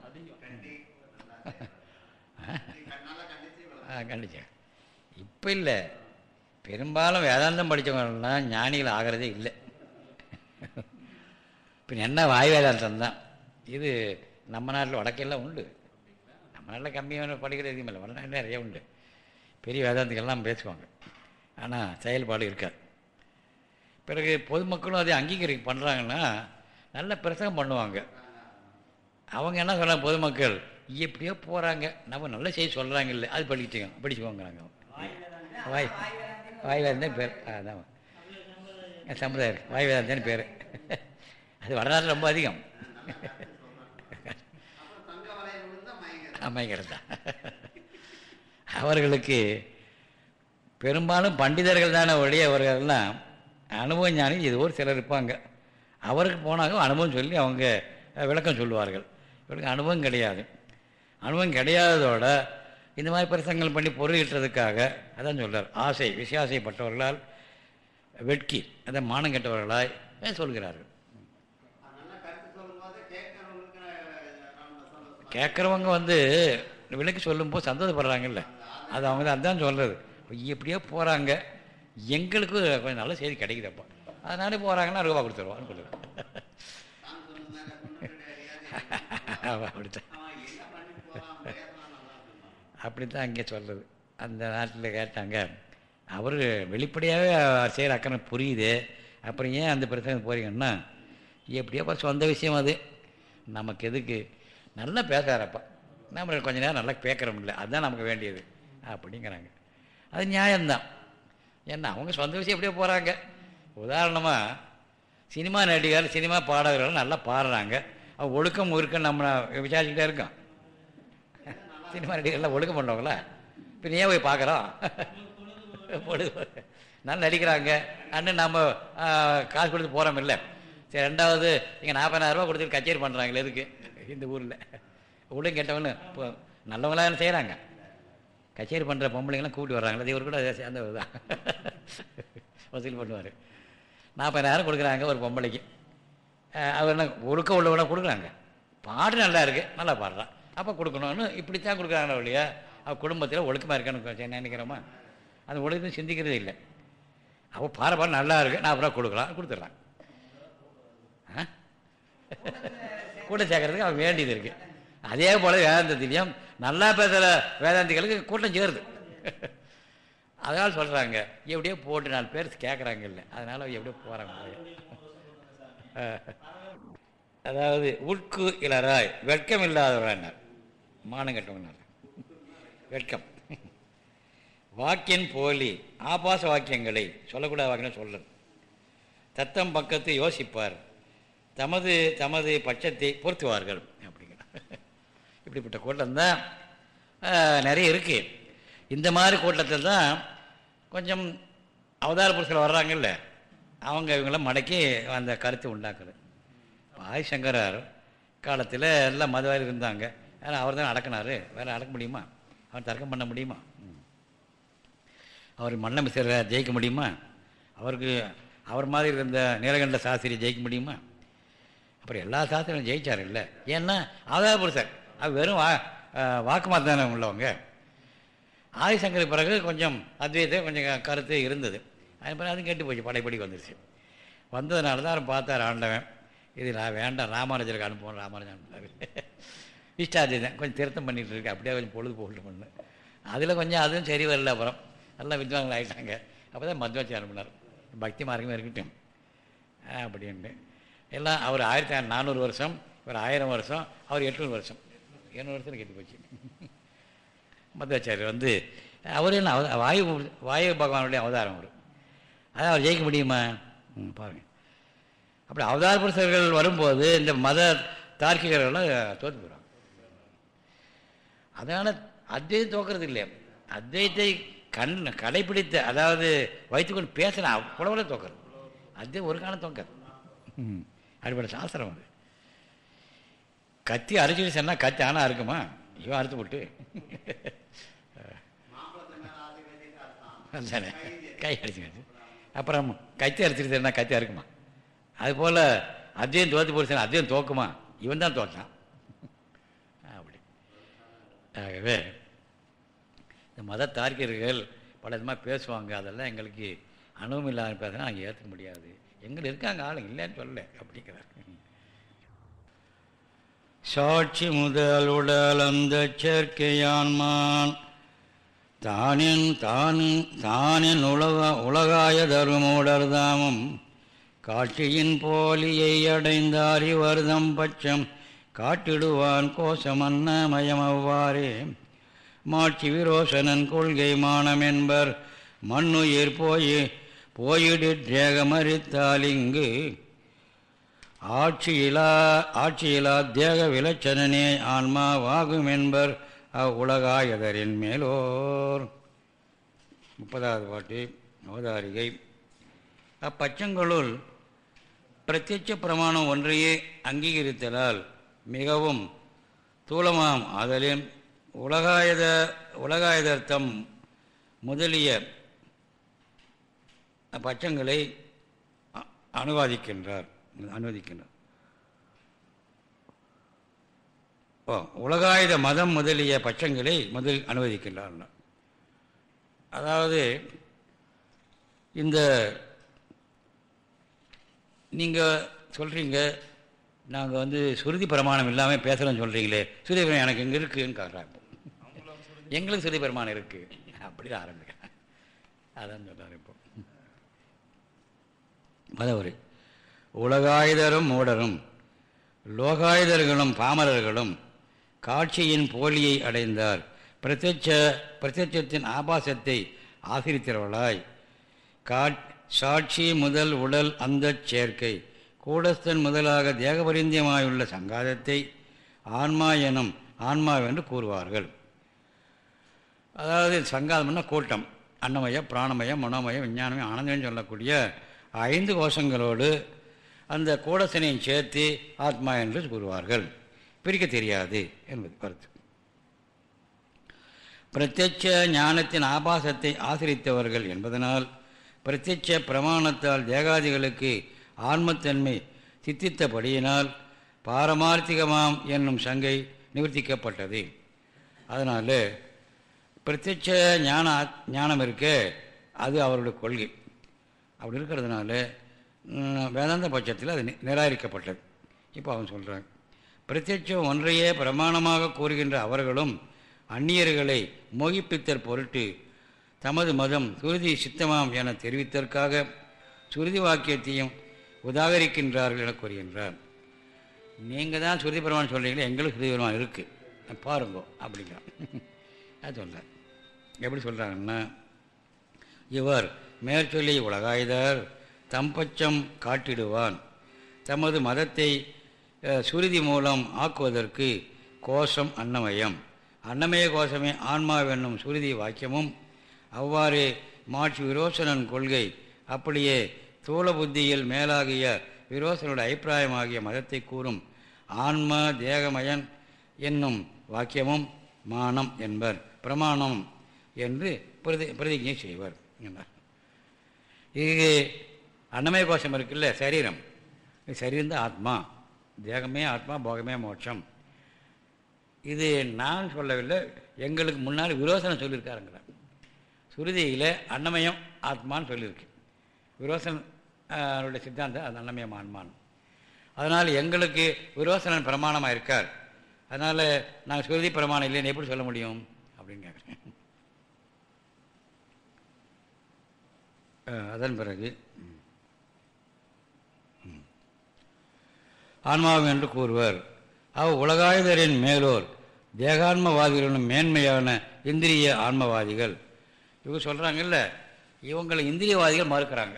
கண்டிச்சேன் இப்போ இல்லை. பெரும்பாலும் வேதாந்தம் படித்தவங்கலாம் ஞானிகள் ஆகிறதே இல்லை. இப்போ என்ன வாய் வேதாந்தம் தான் இது நம்ம நாட்டில் வடக்கெல்லாம் உண்டு. நம்ம நாட்டில் கம்மியான படிக்கிற எதுவும் இல்லை. வடநாட்டில் நிறைய உண்டு. பெரிய வேதாந்திகள்லாம் பேசுவாங்க. ஆனால் செயல்பாடு இருக்காது. பிறகு பொதுமக்களும் அதை அங்கீகரி பண்ணுறாங்கன்னா நல்ல பிரசங்கம் பண்ணுவாங்க. அவங்க என்ன சொல்கிறாங்க பொதுமக்கள்? எப்படியோ போகிறாங்க நம்ம நல்ல செய்தி சொல்கிறாங்க இல்லை அது படிச்சுங்க படிச்சுக்கோங்கிறாங்க வாய் வாய் பேர். அதான். சமுதாயம் வாய்வேதான் பேர். அது வரலாறு ரொம்ப அதிகம். அமைகிறது தான் அவர்களுக்கு பெரும்பாலும் பண்டிதர்கள் தானே ஒழிய அவர்கள்லாம் அனுபவம் ஞானி இது ஒரு சிலர் இருப்பாங்க. அவருக்கு போனாங்க அனுபவம் சொல்லி அவங்க விளக்கம் சொல்லுவார்கள். இவருக்கு அனுபவம் கிடையாது. அனுபவம் கிடையாததோட இந்த மாதிரி பிரசங்கள் பண்ணி பொருள் ஈட்டுறதுக்காக அதான் சொல்கிறார் ஆசை விசுவாசைப்பட்டவர்களால் வெட்கி அதை மானம் கெட்டவர்களாய் சொல்கிறார்கள்? கேட்குறவங்க வந்து விலைக்கு சொல்லும்போது சந்தோஷப்படுறாங்கல்ல. அது அவங்க தான் அதான் சொல்கிறது எப்படியோ போகிறாங்க எங்களுக்கு கொஞ்சம் நல்ல செய்தி கிடைக்குதப்பா. அதனால போகிறாங்கன்னா ரூபா கொடுத்துருவான்னு சொல்லுவேன். அப்படித்தான். அப்படித்தான் அங்கே சொல்கிறது அந்த நாட்டில் கேட்டாங்க அவர் வெளிப்படையாகவே செய்கிற அக்கறை புரியுது. அப்புறம் ஏன் அந்த பிரச்சனை போகிறீங்கன்னா எப்படியோ சொந்த விஷயம் அது. நமக்கு எதுக்கு? நல்லா பேசுகிறாரப்பா நம்ம கொஞ்ச நேரம் நல்லா பேக்கிறோம்ல அதுதான் நமக்கு வேண்டியது. அப்படிங்கிறாங்க. அது நியாயம்தான். ஏன்னா அவங்க சொந்த விஷயம் எப்படியோ போகிறாங்க உதாரணமாக சினிமா நடிகர்கள் சினிமா பாடகர்கள் நல்லா பாடுறாங்க. அவங்க ஒழுக்கம் ஒழுக்கம் நம்ம விசாரிச்சுக்கிட்டே இருக்கோம். சினிமா நடிகர்லாம் ஒழுக்கம் பண்ணவங்களா? இப்போ நீ ஏன் போய் பார்க்குறோம்? பொழுது நல்லா நடிக்கிறாங்க. அண்ணன் நம்ம காசு கொடுத்து போகிறோம் இல்லை. சரி ரெண்டாவது இங்கே நாற்பதாயிரரூபா கொடுத்துட்டு கச்சேரி பண்ணுறாங்களே எதுக்கு? இந்த ஊரில். ஒழுங்கு கெட்டவனு இப்போ நல்லவங்களாக செய்கிறாங்க கச்சேரி பண்ணுற பொம்பளைங்களாம் கூப்பிட்டு வர்றாங்களே. இவர் கூட சேர்ந்தவர் தான். வசூல் பண்ணுவார். நாற்பதாயிரம் கொடுக்குறாங்க ஒரு பொம்பளைக்கு. அவர் என்ன ஒழுக்க உள்ளவனா கொடுக்குறாங்க. பாடு நல்லா இருக்குது நல்லா பாடுறான். அப்போ கொடுக்கணும்னு இப்படித்தான் கொடுக்குறாங்க இல்லையா? அவள் குடும்பத்தில் ஒழுக்கமாக இருக்கான்னு நினைக்கிறோமா? அந்த ஒழுக்கம் சிந்திக்கிறதே இல்லை. அவள் பாட பாட நல்லா இருக்கு. நான் அப்புறம் கொடுக்கலாம். கொடுத்துட்றான் கூட்டம் சேர்க்கறதுக்கு அவன் வேண்டியது இருக்குது அதே போல் வேதாந்தத்திலையும் நல்லா பேசுகிற வேதாந்திகளுக்கு கூட்டம் சேருது. அதனால் சொல்கிறாங்க எப்படியோ போட்டு நாலு பேர் கேட்குறாங்க இல்லை. அதனால் எப்படியோ போகிறாங்க அதாவது உட்கு இளராய் வெட்கம் இல்லாதவரானார் மானம் கட்டவனார் வெட்கம். வாக்கியன் போலி ஆபாச வாக்கியங்களை சொல்லக்கூடாத வாக்கியம் சொல்றது. தத்தம் பக்கத்து யோசிப்பார். தமது தமது பட்சத்தை பொருத்துவார்கள் அப்படிங்கிற. இப்படிப்பட்ட கூட்டம் தான் நிறைய இருக்குது இந்த மாதிரி கூட்டத்தில் தான் கொஞ்சம் அவதார புருஷர்கள் வர்றாங்கல்ல அவங்க இவங்களாம் மடக்கி அந்த கருத்தை உண்டாக்குது. ஆதிசங்கரார் காலத்தில் எல்லாம் மதுவாரி இருந்தாங்க. ஏன்னா அவர் தான் அடக்கினார். வேறு அடக்க முடியுமா? அவர் தர்க்கம் பண்ண முடியுமா? அவர் மன்னமிசரை ஜெயிக்க முடியுமா? அவருக்கு அவர் மாதிரி இருந்த நீலகண்ட சாஸ்திரி ஜெயிக்க முடியுமா? அப்புறம் எல்லா சாஸ்திரியும் ஜெயிச்சார் இல்லை. ஏன்னா ஆதார புருஷர் அது வெறும் வா வாக்குமாறு தானே உள்ளவங்க. ஆதிசங்கர் பிறகு கொஞ்சம் அத்வைதம் கொஞ்சம் கருத்து இருந்தது. அது பிறகு அதுவும் கெட்டு போச்சு படைப்படிக்கு வந்துருச்சு. வந்ததுனால தான் அவர் பார்த்தார் ஆண்டவன். இது நான் வேண்டாம் ராமானுஜருக்கு அனுப்புவோம் ராமானுஜன் அனுப்புனார் இஷ்டாதிதான் கொஞ்சம் திருத்தம் பண்ணிகிட்டு இருக்கு அப்படியே கொஞ்சம் பொழுது போட்டு பண்ணு. அதில் கொஞ்சம் அதுவும் சரி வரல அப்புறம். எல்லாம் வித்வான்கள் ஆகிட்டாங்க அப்போ தான் மத்வாச்சி அனுப்புனார். பக்தி மார்க்கமே இருக்கட்டும். அப்படின்ட்டு. எல்லாம் அவர் ஆயிரத்தி நானூறு வருஷம் ஒரு ஆயிரம் வருஷம் அவர் எட்நூறு வருஷம். எண்ணூறு வருஷம் கெட்டு போச்சு. மத்வாச்சாரியர் வந்து அவர் என்ன வாயு வாயு பகவானுடைய அவதாரம் அவர். அதான் அவர் ஜெயிக்க முடியுமா? ம் பாருங்கள் அப்படி அவதார புருஷர்கள் வரும்போது இந்த மத தார்க்கிகர்கள்லாம் தோற்று போயிடும் அதனால் அத்வைதம் தோக்கிறது இல்லை அத்வைத்தை கண் கடைப்பிடித்த அதாவது வைத்துக்கொண்டு பேசின அவ்வளவுல தோக்கிறது அத்வைதம் ஒரு காலம் தோக்காது. அடிப்படை சாஸ்திரம் அது. கத்தி அரைச்சி சொன்னால் கத்தி ஆனால் இருக்குமா இவன் அறுத்து போட்டு. தானே கை அடிச்சு அப்புறம் கத்தி அரைச்சிருந்தா கத்தி அறுக்குமா? அதுபோல் அத்தியம் தோற்று போச்சு அத்தியம் தோக்குமா? இவன் தான் தோற்றான் ஆகவே இந்த மத தார்க்கியர்கள் பல விதமாக பேசுவாங்க. அதெல்லாம் எங்களுக்கு அனுபவம் இல்லாத பேசினா நாங்கள் ஏற்றுக்க முடியாது. எங்களுக்கு இருக்காங்க ஆளுங்க? இல்லைன்னு சொல்லலை. அப்படிங்கிறார். சாட்சி முதல் உடல் அந்த சேர்க்கையான்மான் தானின் தானின் தானின் உலக உலகாய தருமோடர்தாமம் காட்சியின் போலியை அடைந்த இவர்தம் பட்சம். காட்டிடுவான் கோஷமன்ன மயம் அவ்வாறே மாட்சி விரோசனன் கொள்கை மானம் என்பர். மண்ணுயிர் போய் போயிடேகமறித்தால் இங்கு. ஆட்சியிலா ஆட்சியிலா தேக விலச்சனனே ஆன்மாவாகும் என்பர். அவ்வுலகாயதரின் மேலோர். முப்பதாவது பாட்டு அவதாரிகை. அப்பச்சங்களுள் பிரத்யட்ச பிரமாணம் ஒன்றையே அங்கீகரித்தலால் மிகவும் தூளமாம் அதலின் உலகாயுத உலகாயுதர்த்தம் முதலிய பட்சங்களை அனுவாதிக்கின்றார் அனுவதிக்கின்றார். ஓ உலகாயுத மதம் முதலிய பட்சங்களை முதல் அனுமதிக்கின்றார் அதாவது இந்த நீங்கள் சொல்கிறீங்க நாங்கள் வந்து சுருதி பிரமாணம் இல்லாமல் பேசலன்னு சொல்கிறீங்களே சுருதி பிரமாணம் எனக்கு இங்கே இருக்குதுன்னு காட்டுறாங்க. எங்களுக்கு சுருதி பிரமாணம் இருக்குது அப்படி ஆரம்பிக்கிறேன் அதான் சொல்கிறார் இப்போ. பதவரு உலகாயுதரும் மூடரும் லோகாயுதர்களும் பாமரர்களும் காட்சியின் போலியை அடைந்தார். பிரத்யட்ச பிரத்யட்சத்தின் ஆபாசத்தை ஆசிரித்தவர்களாய் காட் சாட்சி முதல் உடல் அந்த சேர்க்கை. கூடஸ்தன் முதலாக தேகபரிந்தியமாயுள்ள சங்காதத்தை ஆன்மா எனும் ஆன்மாவென்று கூறுவார்கள். அதாவது சங்காதம்னா கூட்டம். அன்னமய பிராணமய மனோமய விஞ்ஞானமய ஆனந்தம் சொல்லக்கூடிய ஐந்து கோஷங்களோடு அந்த கூடசனையும் சேர்த்து ஆத்மா என்று கூறுவார்கள். பிரிக்க தெரியாது என்பது கருத்து. பிரத்யட்ச ஞானத்தின் ஆபாசத்தை ஆசிரித்தவர்கள் என்பதனால் பிரத்யட்ச பிரமாணத்தால் தேகாதிகளுக்கு ஆன்மத்தன்மை சித்தித்தபடியினால் பாரமார்த்திகமாம் என்னும் சங்கை நிவர்த்திக்கப்பட்டது. அதனால் பிரத்யட்ச ஞான ஞானம் இருக்க அது அவருடைய கொள்கை. அப்படி இருக்கிறதுனால வேதாந்த பட்சத்தில் அது நிராகரிக்கப்பட்டது. இப்போ அவன் சொல்கிறாங்க பிரத்யட்சம் ஒன்றையே பிரமாணமாக கூறுகின்ற அவர்களும் அந்நியர்களை மோகிப்பித்தற் பொருட்டு தமது மதம் சுருதி சித்தமாம் என தெரிவித்தற்காக சுருதி வாக்கியத்தையும் உதாகரிக்கின்றார்கள் என கூறுகின்றார் நீங்கள் தான் சுருதி பெருமான் சொல்கிறீங்களே எங்களுக்கு சுருதி பெருமான் இருக்குது பாருங்கோ அப்படிங்கிறான் அது சொல்ல. எப்படி சொல்கிறாங்கன்னா இவர் மேற்சொல்லி உலகாயுதர் தம்பச்சம் காட்டிடுவான். தமது மதத்தை சுருதி மூலம் ஆக்குவதற்கு கோஷம் அன்னமயம். அன்னமய கோஷமே ஆன்மாவென்னும் சுருதி வாக்கியமும் அவ்வாறு மாற்றி விரோசனன் கொள்கை அப்படியே ஸ்தூல புத்தியில் மேலாகிய விரோசனுடைய அபிப்பிராயமாகிய மதத்தை கூறும் ஆன்ம தேகமயன் என்னும் வாக்கியமும் மானம் என்பர் பிரமாணம் என்று பிரதி பிரதிஜை செய்வர் என்றார். இது அன்னமய கோஷம் இருக்குல்ல சரீரம். சரீரம் தான் ஆத்மா தேகமே ஆத்மா போகமே மோட்சம். இது நான் சொல்லவில்லை எங்களுக்கு முன்னால் விரோசனம் சொல்லியிருக்காருங்கிறார். சுருதியில் அன்னமயம் ஆத்மான்னு சொல்லியிருக்கு. விரோசனம் அவருடைய சித்தாந்தம் அது அன்னமயம் ஆன்மான் அதனால் எங்களுக்கு விரோசனன் பிரமாணமாக இருக்கார். அதனால் நாங்கள் சுருதி பிரமாணம் இல்லைன்னு எப்படி சொல்ல முடியும்? அப்படின்னு கேட்குறேன் அதன் பிறகு ஆன்மாவும் என்று கூறுவர். அவ் உலகாயுதரின் மேலோர் தேகான்மவாதிகளின் மேன்மையான இந்திரிய ஆன்மவாதிகள். இவங்க சொல்கிறாங்கல்ல இவங்களை இந்திரியவாதிகள் மறுக்கிறாங்க.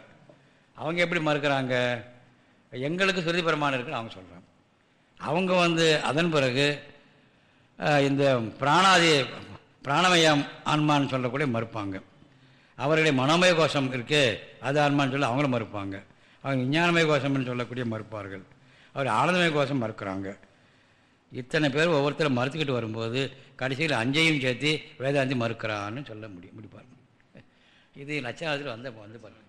அவங்க எப்படி மறுக்கிறாங்க? எங்களுக்கு சுருதி பிரமாணம் இருக்குன்னு அவங்க சொல்கிறாங்க அவங்க வந்து அதன் பிறகு இந்த பிராணாதி பிராணமயம் ஆன்மான்னு சொல்லக்கூடிய மறுப்பாங்க. அவர்களுடைய மனோமய கோஷம் இருக்கே அது ஆன்மான்னு சொல்லி அவங்களும் மறுப்பாங்க. அவங்க விஞ்ஞானமய கோஷம்னு சொல்லக்கூடிய மறுப்பார்கள். அவர் ஆனந்தமய கோஷம் மறுக்கிறாங்க. இத்தனை பேர் ஒவ்வொருத்தரும் மறுத்துக்கிட்டு வரும்போது கடைசியில் அஞ்சையும் சேர்த்து வேதாந்தி மறுக்கிறான்னு சொல்ல முடியும் முடிப்பார். இது லட்சாவதில் வந்த வந்து பாருங்கள்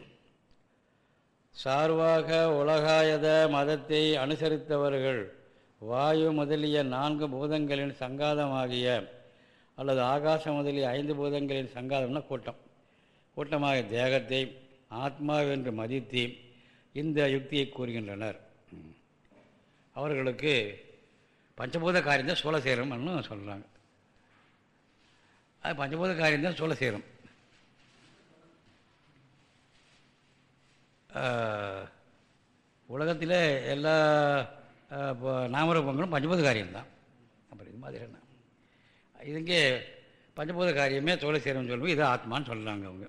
சார்வாக உலகாயத மதத்தை அனுசரித்தவர்கள் வாயு முதலிய நான்கு பூதங்களின் சங்காதமாகிய அல்லது ஆகாசம் முதலிய ஐந்து பூதங்களின் சங்காதம்னா கூட்டம். கூட்டமாக தேகத்தை ஆத்மாவென்று மதித்து இந்த யுக்தியை கூறுகின்றனர். அவர்களுக்கு பஞ்சபூத காரியம்தான் சோழசேரம்னு சொல்கிறாங்க அது பஞ்சபூத காரியந்தான் சோழ சேரும் உலகத்தில் எல்லா நாமரூபங்களும் பஞ்சபூத காரியம்தான். அப்புறம் இது மாதிரி என்ன? இதுங்க பஞ்சபூத காரியமே சோழசேரம்னு சொல்லுவோம் இது ஆத்மான்னு சொல்லலாங்க அவங்க.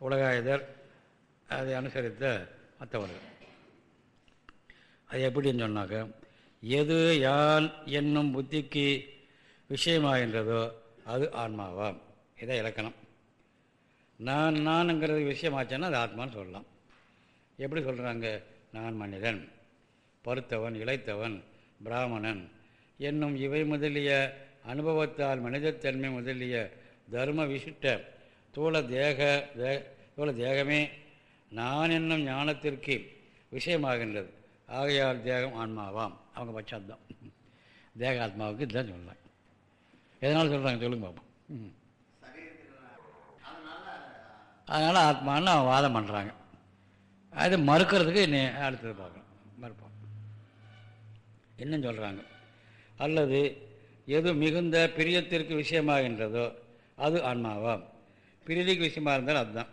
உலகாயுதர் அதை அனுசரித்த மற்றவர்கள். அது எப்படின்னு சொன்னாக்க எது யான் என்னும் புத்திக்கு விஷயமாகின்றதோ அது ஆன்மாவாம் இதான் இலக்கணம். நான் நானுங்கிறது விஷயமாச்சேன்னா அது ஆத்மான்னு சொல்லலாம். எப்படி சொல்கிறாங்க நான் மனிதன் பருத்தவன் இழைத்தவன் பிராமணன் என்னும் இவை முதலிய அனுபவத்தால் மனிதத்தன்மை முதலிய தர்ம விசிட்ட தூள தேக தூள தேகமே நான் என்னும் ஞானத்திற்கு விஷயமாகின்றது. ஆகையால் தேகம் ஆன்மாவாம். அவங்க பட்சாத்தான் தேக ஆத்மாவுக்கு இதுதான் சொல்லலாம் எதனால் சொல்கிறாங்க சொல்லுங்க பார்ப்போம் அதனால் ஆத்மான்னு அவன் வாதம் பண்ணுறாங்க அது மறுக்கிறதுக்கு நீ அடுத்தது பார்க்கலாம் மறுப்போம் என்னன்னு சொல்கிறாங்க அல்லது எது மிகுந்த பிரியத்திற்கு விஷயமாகின்றதோ அது ஆன்மாவாம். பிரீதிக்கு விஷயமாக இருந்தாலும் அதுதான்.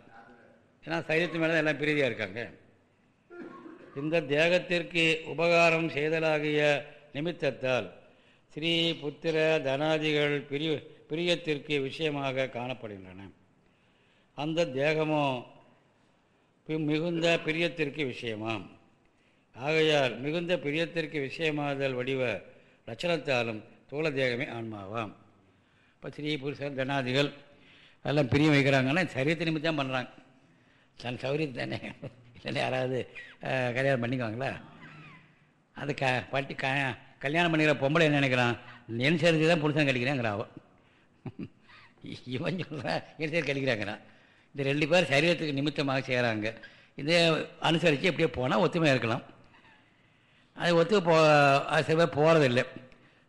ஏன்னா சைரியத்து மேலே எல்லாம் பிரீதியாக இருக்காங்க. இந்த தேகத்திற்கு உபகாரம் செய்தலாகிய நிமித்தத்தால் ஸ்ரீ புத்திர தனாதிகள் பிரிய பிரியத்திற்கு விஷயமாக காணப்படுகின்றன. அந்த தேகமும் மிகுந்த பிரியத்திற்கு விஷயமாம். ஆகையால் மிகுந்த பிரியத்திற்கு விஷயமாதல் வடிவ லட்சணத்தாலும் தோள தேகமே ஆன்மாவாம். இப்போ ஸ்ரீ புருஷர் தனாதிகள் எல்லாம் பிரியம் வைக்கிறாங்கன்னா சரீரத்தை நிமித்தம் பண்ணுறாங்க தன் சௌரியம் தானே. இல்லைன்னா யாராவது கல்யாணம் பண்ணிக்குவாங்களா? அது க பட்டி க கல்யாணம் பண்ணிக்கிற பொம்பளை என்ன நினைக்கிறான்? என் சேர்த்து தான் புருஷன் கழிக்கிறாங்கிறான் அவன். இவன் சொல்கிறான் என் சேர்த்து கழிக்கிறாங்கிறான் இந்த ரெண்டு பேர் சரீரத்துக்கு நிமித்தமாக செய்கிறாங்க இதை அனுசரித்து எப்படியே போனால் ஒத்துமையாக இருக்கலாம். அது ஒத்து போ அது சில பேர் போகிறதில்லை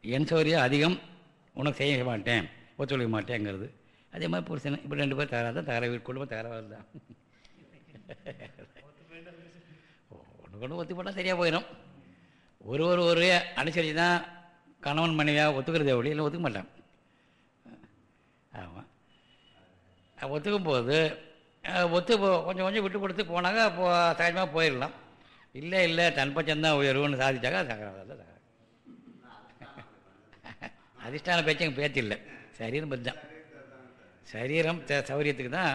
என் சௌரியம் அதிகம் உனக்கு செய்ய மாட்டேன் ஒத்துழைக்க மாட்டேங்கிறது. அதே மாதிரி புருஷன் இப்போ ரெண்டு பேர் தகராறு தான் தகர வீட்டு குடும்பம் தகராறு தான் ஒன்று கொண்டு ஒத்து போட்டால் சரியாக போயிடும் ஒரு ஒரு ஒரு அனுசரித்து தான் கணவன் மனைவியாக ஒத்துக்கிறதே ஒழி இல்லை ஒத்துக்க மாட்டான் ஆமாம் ஒத்துக்கும் போது ஒத்து கொஞ்சம் கொஞ்சம் விட்டு கொடுத்து போனாங்க போ சகஜமாக போயிடலாம். இல்லை இல்லை தன்பட்சம்தான் உயர்வுன்னு சாதிச்சாக்கா தகராறு தான் அதிர்ஷ்டான பேச்சு எங்கள் பேச்சு இல்லை. சரீரம் பற்றி தான் சரீரம் சௌரியத்துக்கு தான்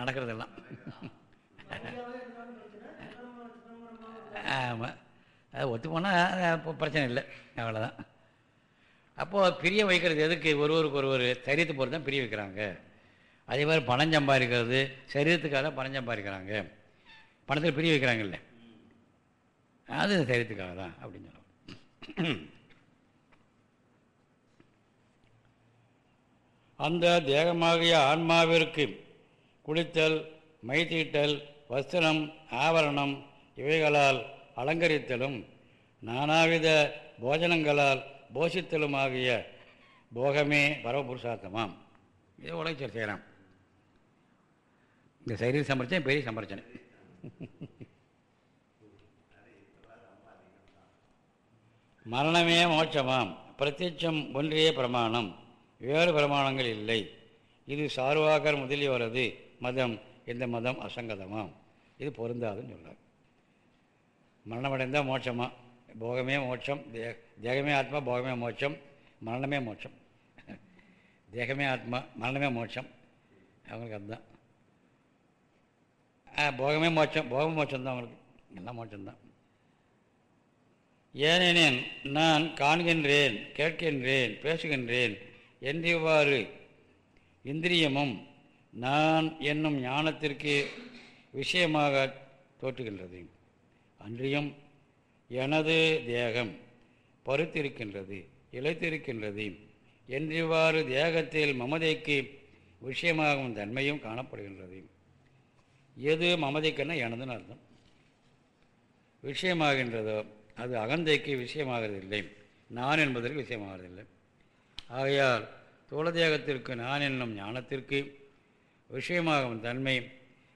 நடக்கிறதெல்லாம். ஆமாம் அது ஒத்து போனால் பிரச்சனை இல்லை. அவ்வளோதான் அப்போது பிரிய வைக்கிறது எதுக்கு? ஒருவருக்கு ஒருவர் சரீரத்தை பொறுத்து தான் பிரிய வைக்கிறாங்க. அதே மாதிரி பணம் சம்பாதிக்கிறது சரீரத்துக்காக தான் பணம் சம்பாதிக்கிறாங்க. பணத்தில் பிரிய வைக்கிறாங்கல்ல. அது சரீரத்துக்காக தான் அப்படின்னு சொல்லுவாங்க அந்த தேகமாகிய ஆன்மாவிற்கு குளித்தல் மைத்தீட்டல் வஸ்திரம் ஆபரணம் இவைகளால் அலங்கரித்தலும் நானாவித போஜனங்களால் போஷித்தலும் ஆகிய போகமே பரமபுருஷார்த்தமாம். இதை உலகச்சல் செய்கிறான் இந்த சரீர சம்பரிச்சனை பெரிய சம்பரிச்சனை மரணமே மோட்சமாம். பிரத்யட்சம் ஒன்றிய பிரமாணம். வேறு பிரமாணங்கள் இல்லை. இது சார்வாகர் முதலியவரது மதம். இந்த மதம்? அசங்கதமாம். இது பொருந்தாதுன்னு சொல்கிறார் மரணமடைந்தால் மோட்சமா? போகமே மோட்சம். தே தேகமே ஆத்மா போகமே மோட்சம். மரணமே மோட்சம். தேகமே ஆத்மா மரணமே மோட்சம். அவங்களுக்கு அதுதான். போகமே மோட்சம் போக மோட்சம் தான் அவங்களுக்கு. எல்லாம் மோட்சம்தான்? ஏனெனில் நான் காண்கின்றேன் கேட்கின்றேன் பேசுகின்றேன் என்றவாறு இந்திரியமும் நான் என்னும் ஞானத்திற்கு விஷயமாக தோற்றுகின்றது. அன்றியும் எனது தேகம் பருத்திருக்கின்றது இழைத்திருக்கின்றது என்றவாறு தேகத்தில் மமதைக்கு விஷயமாகும் தன்மையும் காணப்படுகின்றது. எது மமதைக்குன்னா எனதுன்னு அர்த்தம். விஷயமாகின்றதோ அது அகந்தைக்கு விஷயமாகிறதில்லை. நான் என்பதற்கு விஷயமாகிறதில்லை. ஆகையால் தோளதேகத்திற்கு நான் என்னும் ஞானத்திற்கு விஷயமாகும் தன்மை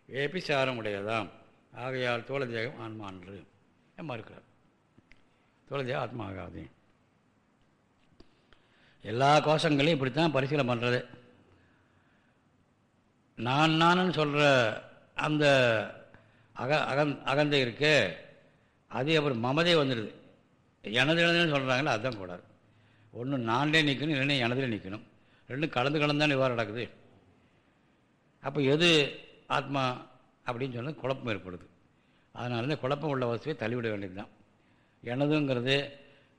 வேபிசாரம் உடையதாம் ஆகையால் தோளதேகம் ஆன்மா அன்று மறுக்கிறார் தோளதேகம் ஆத்மாகாது. எல்லா கோஷங்களையும் இப்படித்தான் பரிசீலனை பண்ணுறது நான் நானுன்னு சொல்கிற அந்த அக அகந் அகந்தை இருக்கு அது அப்புறம் மமதே வந்துடுது. எனது எனதுன்னு சொல்கிறாங்களே அதுதான் கூடாது ஒன்று நான்லே நிற்கணும் இல்லைன்னா எனதில் நிற்கணும் ரெண்டும் கலந்து கலந்து தான் நிவாரம் நடக்குது. அப்போ எது ஆத்மா அப்படின்னு சொன்னால் குழப்பம் ஏற்படுது. அதனால தான் குழப்பம் உள்ள வசதியை தள்ளிவிட வேண்டியது தான் எனதுங்கிறது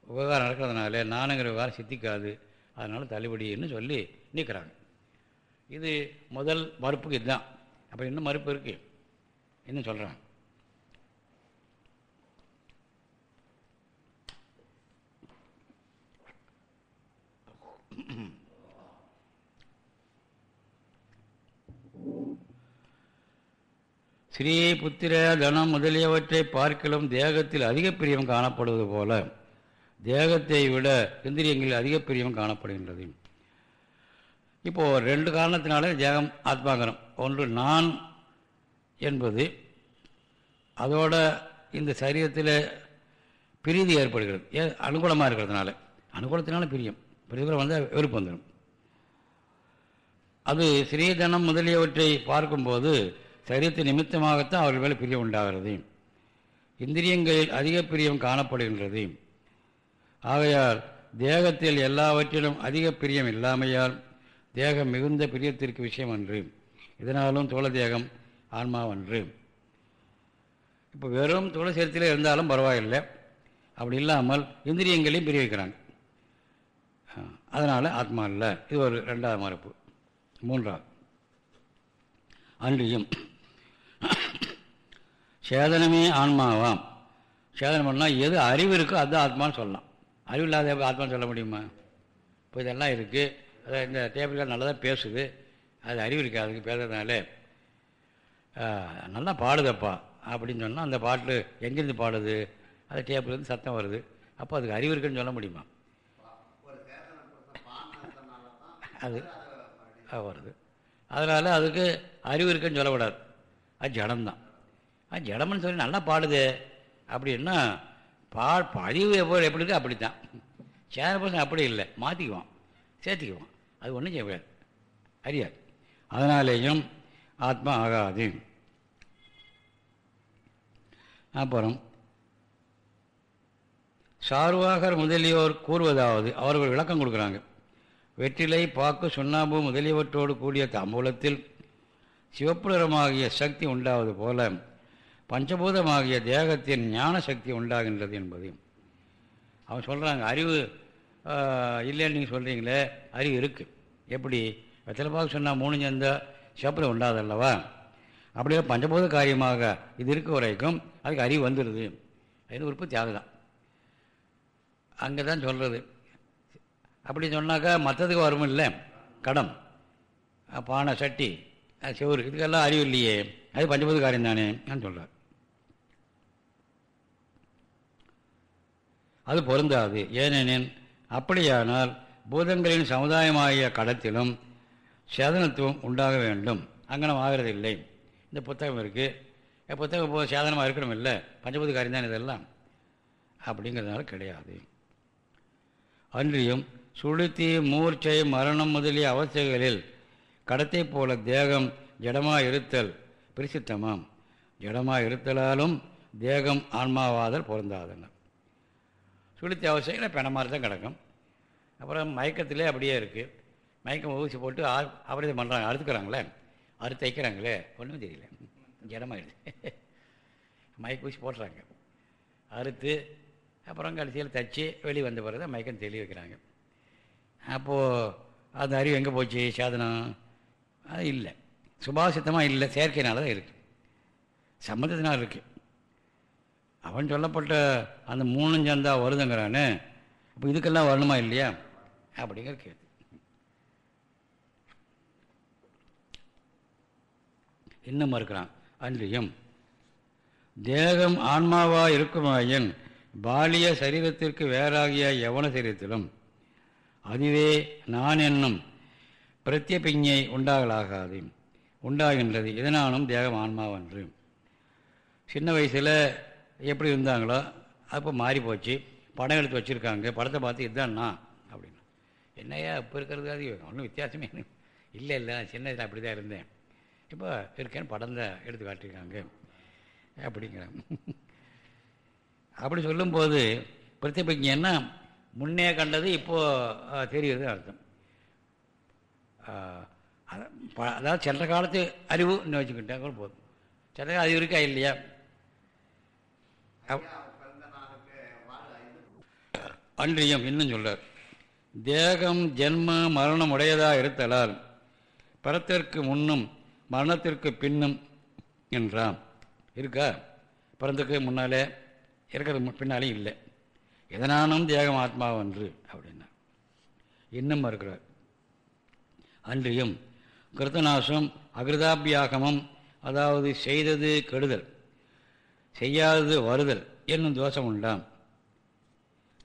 விவகாரம் நடக்கிறதுனால நானுங்கிற விவகாரம் சித்திக்காது. அதனால் தள்ளுபடின்னு சொல்லி நிற்கிறாங்க இது முதல் மறுப்புக்கு இதுதான். அப்போ இன்னும் மறுப்பு இருக்கு. இன்னும் சொல்கிறான் ஸ்ரீ புத்திர தனம் முதலியவற்றை பார்க்கலும் தேகத்தில் அதிக பிரியம் காணப்படுவது போல தேகத்தை விட இந்திரியங்களில் அதிக பிரியம் காணப்படுகின்றது. இப்போது ரெண்டு காரணத்தினாலே தேகம் ஆத்மாங்கரம் ஒன்று நான் என்பது அதோட இந்த சரீரத்தில் பிரீதி ஏற்படுகிறது. ஏ அனுகூலமாக இருக்கிறதுனால. அனுகூலத்தினால பிரியம். பிரிவுகள் வந்தால் வெறுப்பு வந்துடும் அது ஸ்ரீதனம் முதலியவற்றை பார்க்கும்போது சரீரத்தை நிமித்தமாகத்தான் அவர்கள் மேலே பிரியம் உண்டாகிறது. இந்திரியங்களில் அதிக பிரியம் காணப்படுகின்றது. ஆகையால் தேகத்தில் எல்லாவற்றிலும் அதிக பிரியம் இல்லாமையால் தேகம் மிகுந்த பிரியத்திற்கு விஷயம் அன்று. இதனாலும் தோழ தேகம் ஆன்மாவன்று இப்போ வெறும் தோழ சேர்த்தில் இருந்தாலும் பரவாயில்லை. அப்படி இல்லாமல் இந்திரியங்களையும் பிரிய வைக்கிறாங்க அதனால் ஆத்மா இல்லை இது ஒரு ரெண்டாவது மறுப்பு. மூன்றாவது. அன்றியும் சேதனமே ஆன்மாவாம். சேதனம் பண்ணால் எது அறிவு இருக்கோ அதுதான் ஆத்மான்னு சொல்லலாம். அறிவு இல்லாத ஆத்மான்னு சொல்ல முடியுமா? இப்போ இதெல்லாம் இருக்குது அதான் இந்த டேபிள்லாம் நல்லா தான் பேசுது. அது அறிவு இருக்குது அதுக்கு பேசுறதுனால. நல்லா பாடுதப்பா அப்படின்னு சொன்னால் அந்த பாட்டு எங்கேருந்து பாடுது? அது டேபிள்லேருந்து சத்தம் வருது. அப்போ அதுக்கு அறிவு இருக்குன்னு சொல்ல முடியுமா? அது வருது. அதனால் அதுக்கு அறிவு இருக்குன்னு சொல்லக்கூடாது. அது ஜடம்தான். அது ஜடம்னு சொல்லி நல்லா பாடுது அப்படின்னா பா பதிவு எப்போ எப்படி இருக்கு அப்படி தான் சேர பசங்க அப்படி இல்லை மாற்றிக்குவான் சேர்த்திக்குவான். அது ஒன்றும் செய்யாது அறியாது. அதனாலேயும் ஆத்மா ஆகாது. அப்புறம் சார்வாகர் முதலியோர் கூறுவதாவது அவர்கள் விளக்கம் கொடுக்குறாங்க. வெற்றிலை பாக்கு சுண்ணாம்பு முதலியவற்றோடு கூடிய தாம்பூலத்தில் சிவப்பு நிறமாகிய சக்தி உண்டாவது போல பஞ்சபூதமாகிய தேகத்தின் ஞான சக்தி உண்டாகின்றது என்பதையும். அவன் சொல்கிறாங்க அறிவு இல்லைன்னு நீங்கள் சொல்கிறீங்களே அறிவு இருக்குது எப்படி? வெத்தலைப்பாக்கு சொன்னால் மூணு சந்தா சேப்பில் உண்டாதல்லவா? அப்படியே பஞ்சபூத காரியமாக இது இருக்க வரைக்கும் அதுக்கு அறிவு வந்துடுது அது உற்பத்தி ஆகுதான். அங்கே தான் சொல்கிறது அப்படி சொன்னாக்கா மற்றதுக்கு வரும் இல்லை? கடம். பானை சட்டி செவரு இதுக்கெல்லாம் அறிவு இல்லையே. அது பஞ்சபூத காரியம் தானே நான் சொல்கிறார் அது பொருந்தாது. ஏனெனின் அப்படியானால் பூதங்களின் சமுதாயமாகிய கடத்திலும் சேதனத்துவம் உண்டாக வேண்டும். அங்கனம் ஆகிறதில்லை. இந்த புத்தகம் இருக்குது புத்தகம் போ சேதனமாக இருக்கணும் இல்லை? பஞ்சபூத காரியம் தான் இதெல்லாம். அப்படிங்கிறதுனால கிடையாது. அன்றியும் சுளுத்தி மூர்ச்சை மரணம் முதலிய அவஸ்தைகளில் கடத்தை போல தேகம் ஜடமாக இருத்தல் பிரசித்தமாம். ஜடமாக இருத்தலாலும் தேகம் ஆன்மாவாதல் பொருந்தாதுங்க சுளுத்தி அவஸ்தைகளை மாதிரி தான் கிடக்கும். அப்புறம் மயக்கத்திலே அப்படியே இருக்குது மயக்கம் ஊசி போட்டு ஆபரேஷன் பண்ணுறாங்க அறுத்துக்கிறாங்களே? அறுத்து வைக்கிறாங்களே? ஒன்றுமே தெரியல. ஜடமாகிடுது மயக்க ஊசி போடுறாங்க. அறுத்து அப்புறம் கடைசியில் தச்சு வெளியே வந்த பிறகு தான் மயக்கம் தெளி வைக்கிறாங்க. அப்போது அந்த அறிவு எங்கே போச்சு? சாதனம்? அது இல்லை. சுபாசித்தமாக இல்லை. செயற்கையினால தான் இருக்குது சம்மந்தத்தினால் இருக்குது அவன் சொல்லப்பட்ட அந்த மூணு சந்தா வருதுங்கிறானே. இப்போ இதுக்கெல்லாம் வரணுமா இல்லையா? அப்படிங்கிற கேள்வி. இன்னும் இருக்கிறான் அன்றியும் தேகம் ஆன்மாவா இருக்குமாயின் பாலிய சரீரத்திற்கு வேறாகிய யவன சரீரத்திலும்? அதுவே நான் என்னும் பிரத்யபிஞை உண்டாகலாகாது. உண்டாகின்றது. இதனாலும் தேகம் ஆன்மாவன்று. சின்ன வயசில் எப்படி இருந்தாங்களோ அப்போ மாறி போச்சு. படம் எடுத்து வச்சுருக்காங்க. படத்தை பார்த்து இதுதான்ண்ணா அப்படின்னு. என்னையா இப்போ இருக்கிறது அது? ஒன்றும் வித்தியாசமே இல்லை. இல்லை சின்ன அப்படி தான் இருந்தேன். இப்போ இருக்கேன்னு படம் தான் எடுத்து காட்டியிருக்காங்க. அப்படிங்கிறாங்க அப்படி சொல்லும்போது பிரதிபஜன்னா முன்னே கண்டது இப்போது தெரியுது அர்த்தம். அதாவது சென்ற காலத்து அறிவுன்னு வச்சுக்கிட்டாங்க கூட போதும். சென்ற கால அறிவு இருக்கா? இல்லையா? அன்றியம் இன்னும் சொல்றார். தேகம் ஜென்ம மரணம் உடையதாக இருத்தலால் பரத்திற்கு முன்னும் மரணத்திற்கு பின்னும் என்றான் இருக்கா? பிறந்ததுக்கு முன்னாலே இருக்கிறது பின்னாலே இல்லை. எதனானும் தேகம் ஆத்மாவன்று அப்படின்னா. இன்னும் இருக்கிறார் அன்றியும் கிருத்தநாசம் அகிருதாபியாகமம் அதாவது செய்தது கெடுதல் செய்யாதது வருதல் என்னும் தோஷம் உண்டாம்.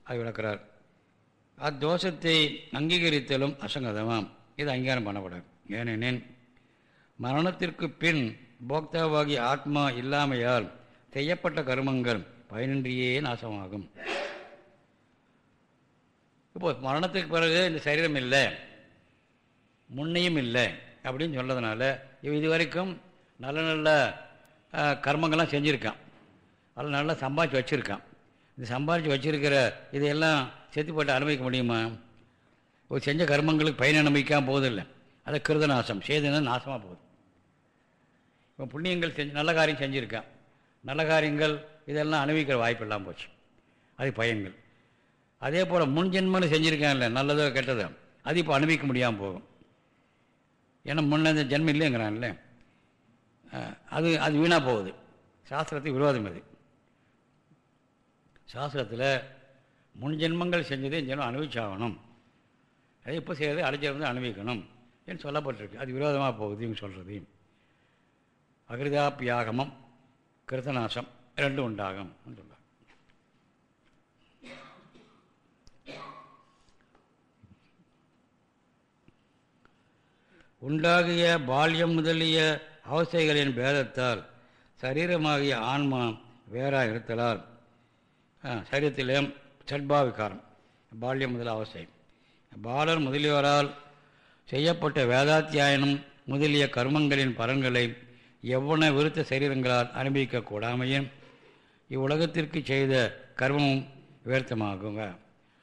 அது விளக்கிறார். அத்தோஷத்தை அங்கீகரித்தலும் அசங்கதமாம். இது அங்கீகாரம் பண்ணப்படும் ஏனெனில் மரணத்திற்கு பின் போக்தாவாகிய ஆத்மா இல்லாமையால் செய்யப்பட்ட கருமங்கள் பயனின்றியே நாசமாகும். இப்போ மரணத்துக்கு பிறகு இந்த சரீரம் இல்லை. முன்னையும் இல்லை அப்படின்னு சொன்னதுனால இவன் இது வரைக்கும் நல்ல நல்ல கர்மங்கள்லாம் செஞ்சுருக்கான். அதில் நல்லா சம்பாதிச்சு வச்சுருக்கான். இந்த சம்பாதிச்சு வச்சுருக்கிற இதையெல்லாம் செத்து போட்டு அனுபவிக்க முடியுமா? ஒரு செஞ்ச கர்மங்களுக்கு பயன் அனுபவிக்காமல் போதில்லை அதை கிருத நாசம் செய்தது நாசமாக போகுது. இப்போ புண்ணியங்கள் செஞ்சு நல்ல காரியம் செஞ்சுருக்கான். நல்ல காரியங்கள் இதெல்லாம் அனுபவிக்கிற வாய்ப்பு இல்லாமல் போச்சு. அது பயன்கள். அதே போல் முன் ஜென்மன்னு செஞ்சுருக்கான்ல நல்லதோ கெட்டதோ அது இப்போ அனுபவிக்க முடியாமல் போகும். ஏன்னா முன்ன இந்த ஜென்மம் இல்லைங்கிறான்ல. அது அது வீணாக போகுது. சாஸ்திரத்துக்கு விரோதம் அது. சாஸ்திரத்தில் முன் ஜென்மங்கள் இந்த ஜென்மம் அனுபவிச்சாகணும். அதை இப்போ செய்கிறது அடைஞ்சது அனுபவிக்கணும் என்று சொல்லப்பட்டிருக்கு. அது விரோதமாக போகுது இவங்க சொல்கிறது அகிருதாப்பியாகமம் கிருத்தநாசம் ரெண்டும் உண்டாகும் சொல்ல உண்டாகிய பால்யம் முதலிய அவஸ்தைகளின் பேதத்தால் சரீரமாகிய ஆன்மா வேறாக இருத்தலால் சரீரத்திலே சட்பாவிகாரம் பால்யம் முதல் அவஸ்தை. பாலர் முதலியோரால் செய்யப்பட்ட வேதாத்தியாயனம் முதலிய கர்மங்களின் பலன்களை எவ்வளவு விருத்த சரீரங்களால் அனுபவிக்க கூடாமையும் இவ்வுலகத்திற்கு செய்த கர்மமும் வியர்த்தமாகுங்க.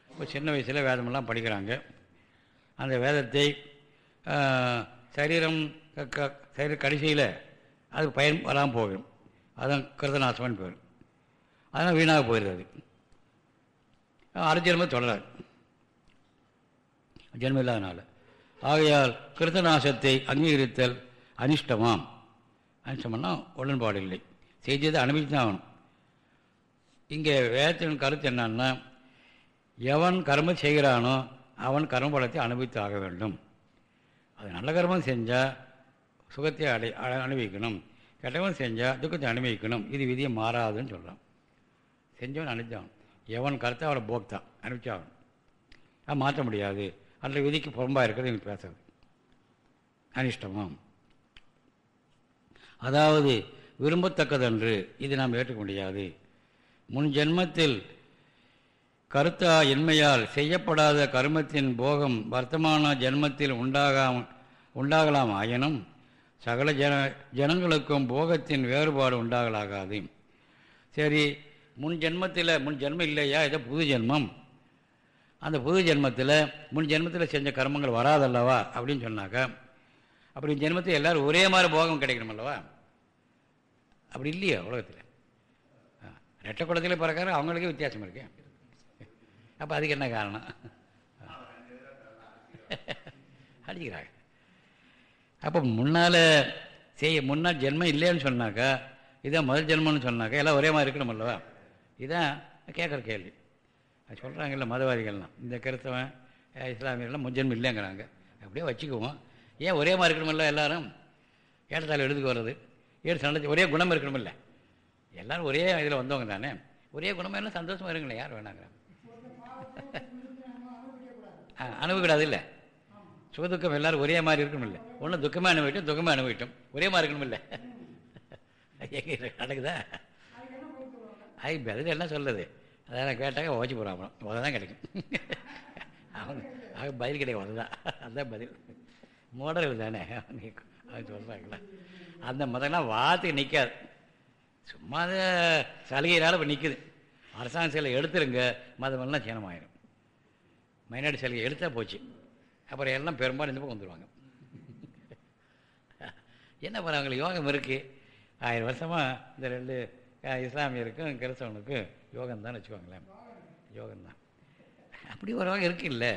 இப்போ சின்ன வயசில் வேதமெல்லாம் படிக்கிறாங்க. அந்த வேதத்தை சரீரம் சரீர கடைசியில் அது பயன் வராமல் போகும் அதுதான் கிருதநாசமன் பேர். அதனால் வீணாக போயிடுது அரை தொடராது ஜென்மம் இல்லாதனால. ஆகையால் கிருத்தநாசத்தை அங்கீகரித்தல் அனிஷ்டமாம். அனிஷ்டம்னா உடன்பாடு இல்லை. செய்ததை அனுபவித்து தான் ஆகணும். இங்கே வேதத்தின் கருத்து என்னன்னா எவன் கர்மம் செய்கிறானோ அவன் கர்மபலத்தை அனுபவித்து ஆக வேண்டும். அது நல்ல கர்மம் செஞ்சால் சுகத்தை அடை அனுபவிக்கணும். கெட்டவன் செஞ்சால் துக்கத்தை அனுபவிக்கணும். இது விதியை மாறாதுன்னு சொல்கிறான் செஞ்சவன் அனுப்பிச்சான் எவன் கருத்தை அவளை போக்தான் அனுப்பிச்சாவன் அது மாற்ற முடியாது. அந்த விதிக்கு புறம்பாக இருக்கிறது எனக்கு பேசுறது அனிஷ்டமாம். அதாவது விரும்பத்தக்கதன்று இது நாம் ஏற்றுக்க முடியாது. முன் ஜென்மத்தில் கருத்தா இன்மையால் செய்யப்படாத கர்மத்தின் போகம் வர்த்தமான ஜென்மத்தில் உண்டாகாம உண்டாகலாம் ஆயினும் சகல ஜன ஜனங்களுக்கும் போகத்தின் வேறுபாடு உண்டாகலாகாது. சரி முன் ஜென்மத்தில் முன் ஜென்மம் இல்லையா? ஏதோ புது ஜென்மம். அந்த புது ஜென்மத்தில் முன் ஜென்மத்தில் செஞ்ச கர்மங்கள் வராதல்லவா? அப்படின்னு சொன்னாக்கா அப்படி ஜென்மத்தில் எல்லோரும் ஒரே மாதிரி போகம் கிடைக்கணும் அல்லவா அப்படி இல்லையா உலகத்தில். ரெட்டை குளத்தில் பிறக்காரு அவங்களுக்கே வித்தியாசம் இருக்கு. அப்போ அதுக்கு என்ன காரணம்? அடிக்கிறாங்க. அப்போ முன்னால் செய்ய முன்னால் ஜென்மம் இல்லைன்னு சொன்னாக்கா இதான் முதல் ஜென்மம்னு சொன்னாக்கா எல்லாம் ஒரே மாதிரி இருக்கணும் அல்லவா இதுதான் கேட்குற கேள்வி. அது சொல்கிறாங்கல்ல மதவாதிகள்லாம். இந்த கருத்தவன் இஸ்லாமியர்கள்லாம் முன்ஜென்மம் இல்லைங்கிறாங்க. அப்படியே வச்சுக்குவோம். ஏன் ஒரே மாதிரி இருக்கணுமில்ல எல்லாரும்? ஏற்றத்தால் எழுதுக்கு வர்றது. ஏற்று சண்டை ஒரே குணம் இருக்கணுமில்ல? எல்லோரும் ஒரே இதில் வந்தவங்க தானே. ஒரே குணமாக எல்லாம் சந்தோஷமாக இருங்களேன். யார் வேணாங்கிறாங்க. அனுபவிக்கூடாது இல்லை. சுகதுக்கம் எல்லோரும் ஒரே மாதிரி இருக்கணும் இல்லை ஒன்றும் துக்கமாக அனுபவிட்டோம் துக்கமாக அனுபவிட்டோம் ஒரே மாதிரி இருக்கணும் இல்லை எங்கே நடக்குதா? ஐ பதில் என்ன சொல்லுது? அதெல்லாம் கேட்டாங்க ஓச்சு அப்புறம் உதவி தான் கிடைக்கும். அவங்க அவங்க பதில் கிடைக்கும் அதுதான் அதுதான் பதில். மோடல் தானே? அவங்க சொல்கிறாங்களா அந்த மதம்லாம் வார்த்தைக்கு நிற்காது சும்மா அது சலுகையினால் இப்போ நிற்குது அரசாங்க சிலை எடுத்துருங்க மதமெல்லாம் சீனமாயிரும். மைனாரிட்டி சலுகை எடுத்தா போச்சு. அப்புறம் எல்லாம் பெரும்பாலும் இந்த பக்கம் வந்துடுவாங்க என்ன பண்ண அவங்களுக்கு யோகம் இருக்குது ஆயிரம் வருஷமாக இந்த ரெண்டு இஸ்லாமியருக்கும் கிறிஸ்தவனுக்கும் யோகம் தான் வச்சுக்கோங்களேன். யோகம்தான். அப்படி ஒரு வகை இருக்கு இல்லை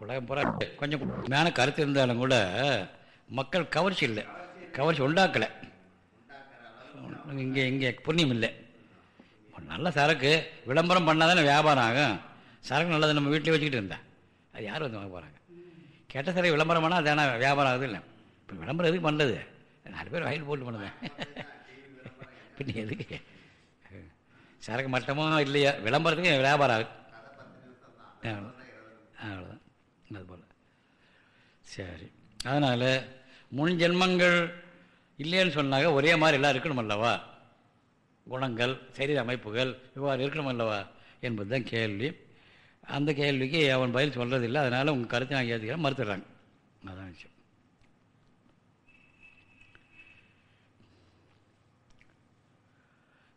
உலகம் பூரா கொஞ்சம் மேன கருத்து இருந்தாலும் கூட மக்கள் கவர்ச்சி இல்லை. கவர்ச்சி உண்டாக்கலை. இங்கே இங்கே புண்ணியம் இல்லை. நல்ல சரக்கு விளம்பரம் பண்ணால் தானே வியாபாரம் ஆகும். சரக்கு நல்லது நம்ம வீட்டிலே வச்சுக்கிட்டு இருந்தேன் அது யார் வந்து வாங்க போகிறாங்க கெட்ட சரக்கு விளம்பரம் பண்ணால் அது ஆனால் வியாபாரம் ஆகுது இல்லை. இப்போ விளம்பரம் எதுக்கு பண்ணுறது நாலு பேர் வாயில் போட்டு பண்ணுவேன் பின்ன எதுக்கு? சரக்கு மட்டமோ இல்லையா விளம்பரத்துக்கு வியாபாரம் ஆகுது. அவ்வளோதான் அதுபோல் சரி. அதனால் முன் ஜென்மங்கள் இல்லைன்னு சொன்னாங்க ஒரே மாதிரி எல்லாம் இருக்கணும் அல்லவா? குணங்கள் சரீர அமைப்புகள் இவ்வாறு இருக்கணும் அல்லவா? என்பது தான் கேள்வி. அந்த கேள்விக்கு அவன் பதில் சொல்கிறதில்லை அதனால் உங்கள் கருத்தை நான் ஏற்றுக்கிறேன் மறுத்துடுறாங்க. அதான் விஷயம்.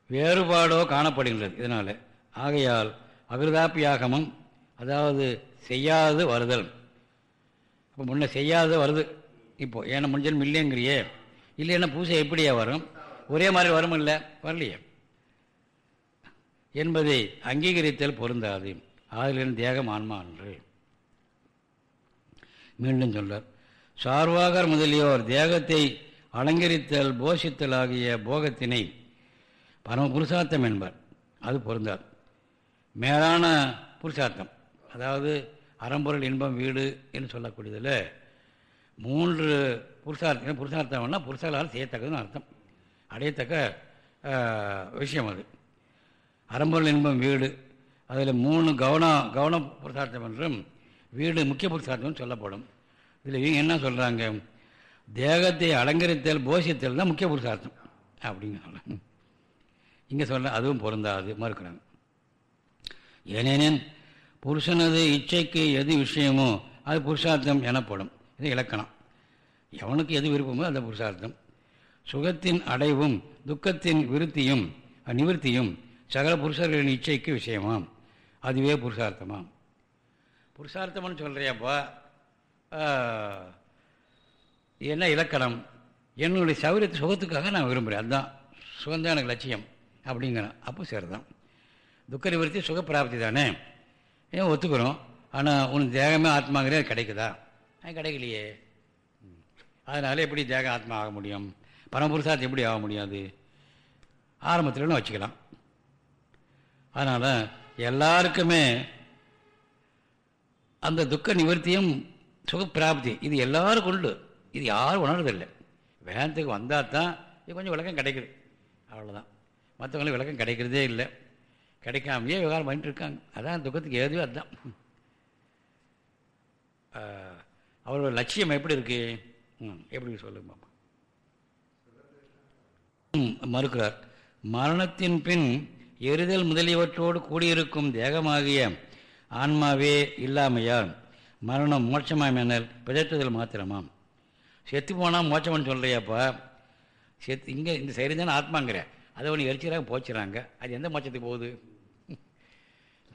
வேறுபாடோ காணப்படுகின்றது இதனால். ஆகையால் அகிருதாப்பியாகமும் அதாவது செய்யாது வருதல். இப்போ முன்ன செய்யாது வருது. இப்போது ஏன்னா முன்ஜென்மம் இல்லைங்கிறியே இல்லைன்னா பூசை எப்படியா வரும்? ஒரே மாதிரி வரும் இல்லை? வரலையே. என்பதை அங்கீகரித்தல் பொருந்தாது. ஆதிலிருந்து தேகம் ஆன்மா அன்று. மீண்டும் சொல்றார். சார்வாகர் முதலியோர் தேகத்தை அலங்கரித்தல் போஷித்தல் ஆகிய போகத்தினை பரம புருஷார்த்தம் என்பார். அது பொருந்தார் மேலான புருஷார்த்தம் அதாவது அறம்பொருள் இன்பம் வீடு என்று சொல்லக்கூடியதில் மூன்று புருஷார்த்தம் புருஷார்த்தம்னா புருஷர்களால் செய்யத்தக்கதுன்னு அர்த்தம். அடையத்தக்க விஷயம் அது. அறம்பொருள் இன்பம் வீடு அதில் மூணு கவனம் கவனம் புருஷார்த்தம் என்றும் வீடு முக்கிய புருஷார்த்தம் சொல்லப்படும். இதில் இவங்க என்ன சொல்கிறாங்க தேகத்தை அலங்கரித்தல் போஷித்தல் தான் முக்கிய புருஷார்த்தம். அப்படின்னு சொல்ல இங்கே சொல்ல அதுவும் பொருந்தாது மறுக்கிறாங்க. ஏனெனின் புருஷனது இச்சைக்கு எது விஷயமோ அது புருஷார்த்தம் எனப்படும். இது இலக்கணம். எவனுக்கு எது விருப்பமோ அந்த புருஷார்த்தம். சுகத்தின் அடைவும் துக்கத்தின் விருத்தியும் நிவர்த்தியும் சகல புருஷர்களின் இச்சைக்கு விஷயமாம். அதுவே புருஷார்த்தமாம். புருஷார்த்தம்னு சொல்கிறியாப்பா என்ன இலக்கணம்? என்னுடைய சௌரியத்து சுகத்துக்காக நான் விரும்புகிறேன் அதுதான். சுகந்தான் எனக்கு லட்சியம். அப்படிங்கிறான். அப்போ சரிதான். துக்க நிவர்த்தி சுகப்பிராப்தி தானே? ஏன் ஒத்துக்கிறோம்? ஆனால் உனக்கு தேகமே ஆத்மாங்கிறே கிடைக்குதா? கிடைக்கலையே. அதனால் எப்படி தேக ஆத்மா ஆக முடியும்? பரமபுருஷார்த்தம் எப்படி ஆக முடியாது? ஆரம்பத்தில்னு வச்சுக்கலாம். அதனால் எல்லாருக்குமே அந்த துக்க நிவர்த்தியும் சுகப்பிராப்தி இது எல்லாருக்கும் உண்டு. இது யாரும் உணர்றதில்லை. வேந்தத்துக்கு வந்தால் தான் இது கொஞ்சம் விளக்கம் கிடைக்குது. அவ்வளோதான் மற்றவங்களுக்கு விளக்கம் கிடைக்கிறதே இல்லை. கிடைக்காமையே விவகாரம் பண்ணிட்டு இருக்காங்க அதான் துக்கத்துக்கு ஏதுவே அதுதான். அவரோட லட்சியம் எப்படி இருக்கு? எப்படி சொல்லுங்க பாப்பா. மறுக்கிறார். மரணத்தின் பின் எரிதல் முதலியவற்றோடு கூடியிருக்கும் தேகமாகிய ஆன்மாவே இல்லாமையால் மரணம் மோட்சமாம் எனல் பிதற்றுதல் மாத்திரமாம். செத்து போனால் மோட்சம்னு சொல்கிறியாப்பா செத்து இங்கே இந்த சரி தானே ஆத்மாங்கிறேன் அதை ஒன்று எரிச்சுறாங்க போச்சுறாங்க அது எந்த மச்சத்துக்கு போகுது?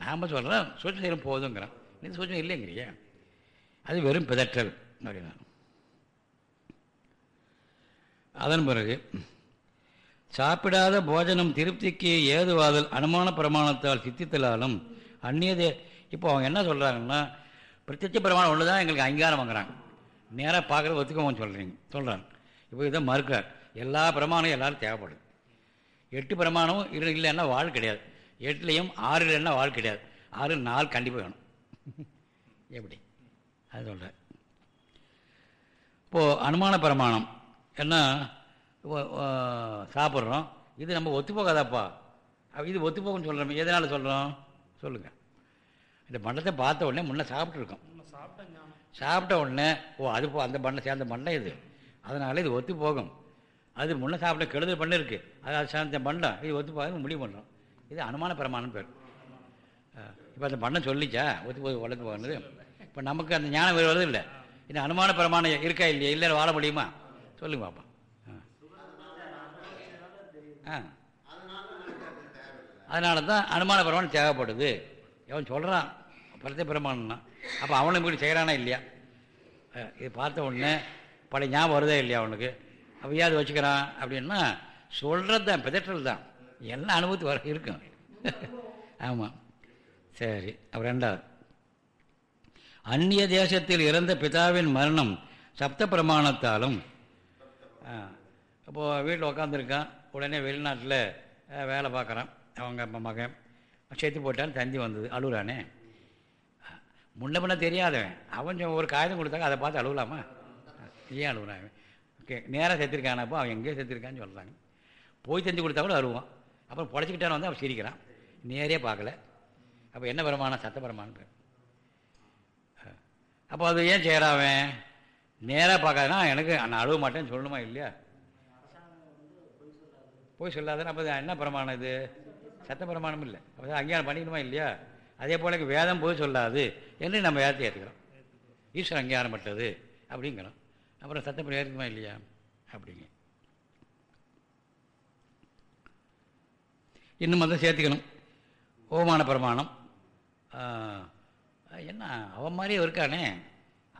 நாம் சொல்கிறோம் சூட்சம் செய்யணும் போதுங்கிறான் இந்த சூட்சம் இல்லைங்கிறிய. அது வெறும் பிதற்றல் அப்படின்னா. அதன் பிறகு சாப்பிடாத போஜனம் திருப்திக்கு ஏதுவாதல் அனுமான பிரமாணத்தால் சித்தித்தலாலும் அந்நியதே இப்போ அவங்க என்ன சொல்கிறாங்கன்னா பிரத்யட்ச பிரமாணம் ஒன்று தான் எங்களுக்கு அங்கீகாரம் வாங்குறாங்க. நேராக பார்க்குறது ஒத்துக்கோங்க சொல்கிறீங்க சொல்கிறாங்க இப்போ இதை மறுக்கிறார். எல்லா பிரமாணம் எல்லோரும் தேவைப்படுது. எட்டு பிரமாணமும் இரு இல்லைன்னா வாழ் கிடையாது. எட்டுலேயும் ஆறு இல்லைன்னா வாழ் கிடையாது. ஆறு நாலு கண்டிப்பாக வேணும். எப்படி? அது சொல்கிறேன் இப்போது அனுமான பிரமாணம். என்ன? சாப்பிட்றோம். இது நம்ம ஒத்து போகாதாப்பா இது ஒத்து போகும்னு சொல்கிறோம் எதனால் சொல்கிறோம் சொல்லுங்கள் இந்த மண்டத்தை பார்த்த உடனே முன்னே சாப்பிட்ருக்கோம் சாப்பிட்ட உடனே ஓ அது போ அந்த பண்ணை சேர்ந்த பண்ணை இது. அதனால் இது ஒத்து போகும் அது முன்னே சாப்பிட கெடுதல் பண்ண இருக்குது அது அது பண்ணலாம். இது ஒத்து போகாது முடிவு பண்ணுறோம் இது அனுமான பிரமாணம் பேர் இப்போ அந்த பண்ண சொல்லிச்சா ஒத்து போய் வளர்த்து போகிறது இப்போ நமக்கு அந்த ஞானம் வருவது இல்லை. இந்த அனுமான பிரமாணம் இருக்கா இல்லையா? இல்லை வாழ முடியுமா? சொல்லுங்க பாப்பா. ஆ. அதனால தான் அனுமான பிரமாணம் தேவைப்படுது. அவன் சொல்கிறான் பரத்தை பிரமாணம்னா. அப்போ அவனும் இப்படி செய்கிறானா இல்லையா? இது பார்த்த உடனே பழைய ஞாபகம் வருதே இல்லையா அவனுக்கு? அவையாவது வச்சுக்கிறான் அப்படின்னா சொல்கிறது தான் பிதற்றல் தான். எல்லாம் அனுபவத்து வர இருக்கும். ஆமாம் சரி அவர் ரெண்டாவது. அந்நிய தேசத்தில் இறந்த பிதாவின் மரணம் சப்த பிரமாணத்தாலும் இப்போது வீட்டில் உக்காந்துருக்கான். உடனே வெளிநாட்டில் வேலை பார்க்குறான். அவங்க மகன். சேர்த்து போட்டான் தந்தி வந்தது. அழுகுறானே. முன்ன பின்ன தெரியாதவன். அவன் ஒரு காகிதம் கொடுத்தாங்க அதை பார்த்து அழுகலாமா? ஏன் அழுகுறான் நேராக செத்துருக்கானப்போ அவன் எங்கேயோ செத்துருக்கான்னு சொல்கிறாங்க போய் செஞ்சு கொடுத்தா கூட அழுவான். அப்புறம் பொழைச்சிக்கிட்டான வந்து அவன் சிரிக்கிறான். நேரே பார்க்கல. அப்போ என்ன பிரமாணம் சத்த பிரமாணம் பேர் அப்போ அது ஏன் செய்கிறாவன் நேராக பார்க்காதுன்னா எனக்கு நான் அழுவ மாட்டேன்னு சொல்லணுமா இல்லையா? போய் சொல்லாதுன்னு. அப்போ என்ன பிரமாணம் இது? சத்த பிரமாணம் இல்லை. அப்போ அங்கீகாரம் பண்ணிக்கணுமா இல்லையா? அதே போல வேதம் போய் சொல்லாது. என்று நம்ம வேதத்தை ஏற்றுக்கிறோம் ஈஸ்வரன் அங்கீகாரம் பட்டது அப்படிங்கிறோம். அப்புறம் சத்தப்படி ஏற்றுக்குமா இல்லையா? அப்படிங்க. இன்னும் வந்து சேர்த்துக்கணும். ஓமான பிரமாணம். என்ன அவன் மாதிரியே இருக்கானே?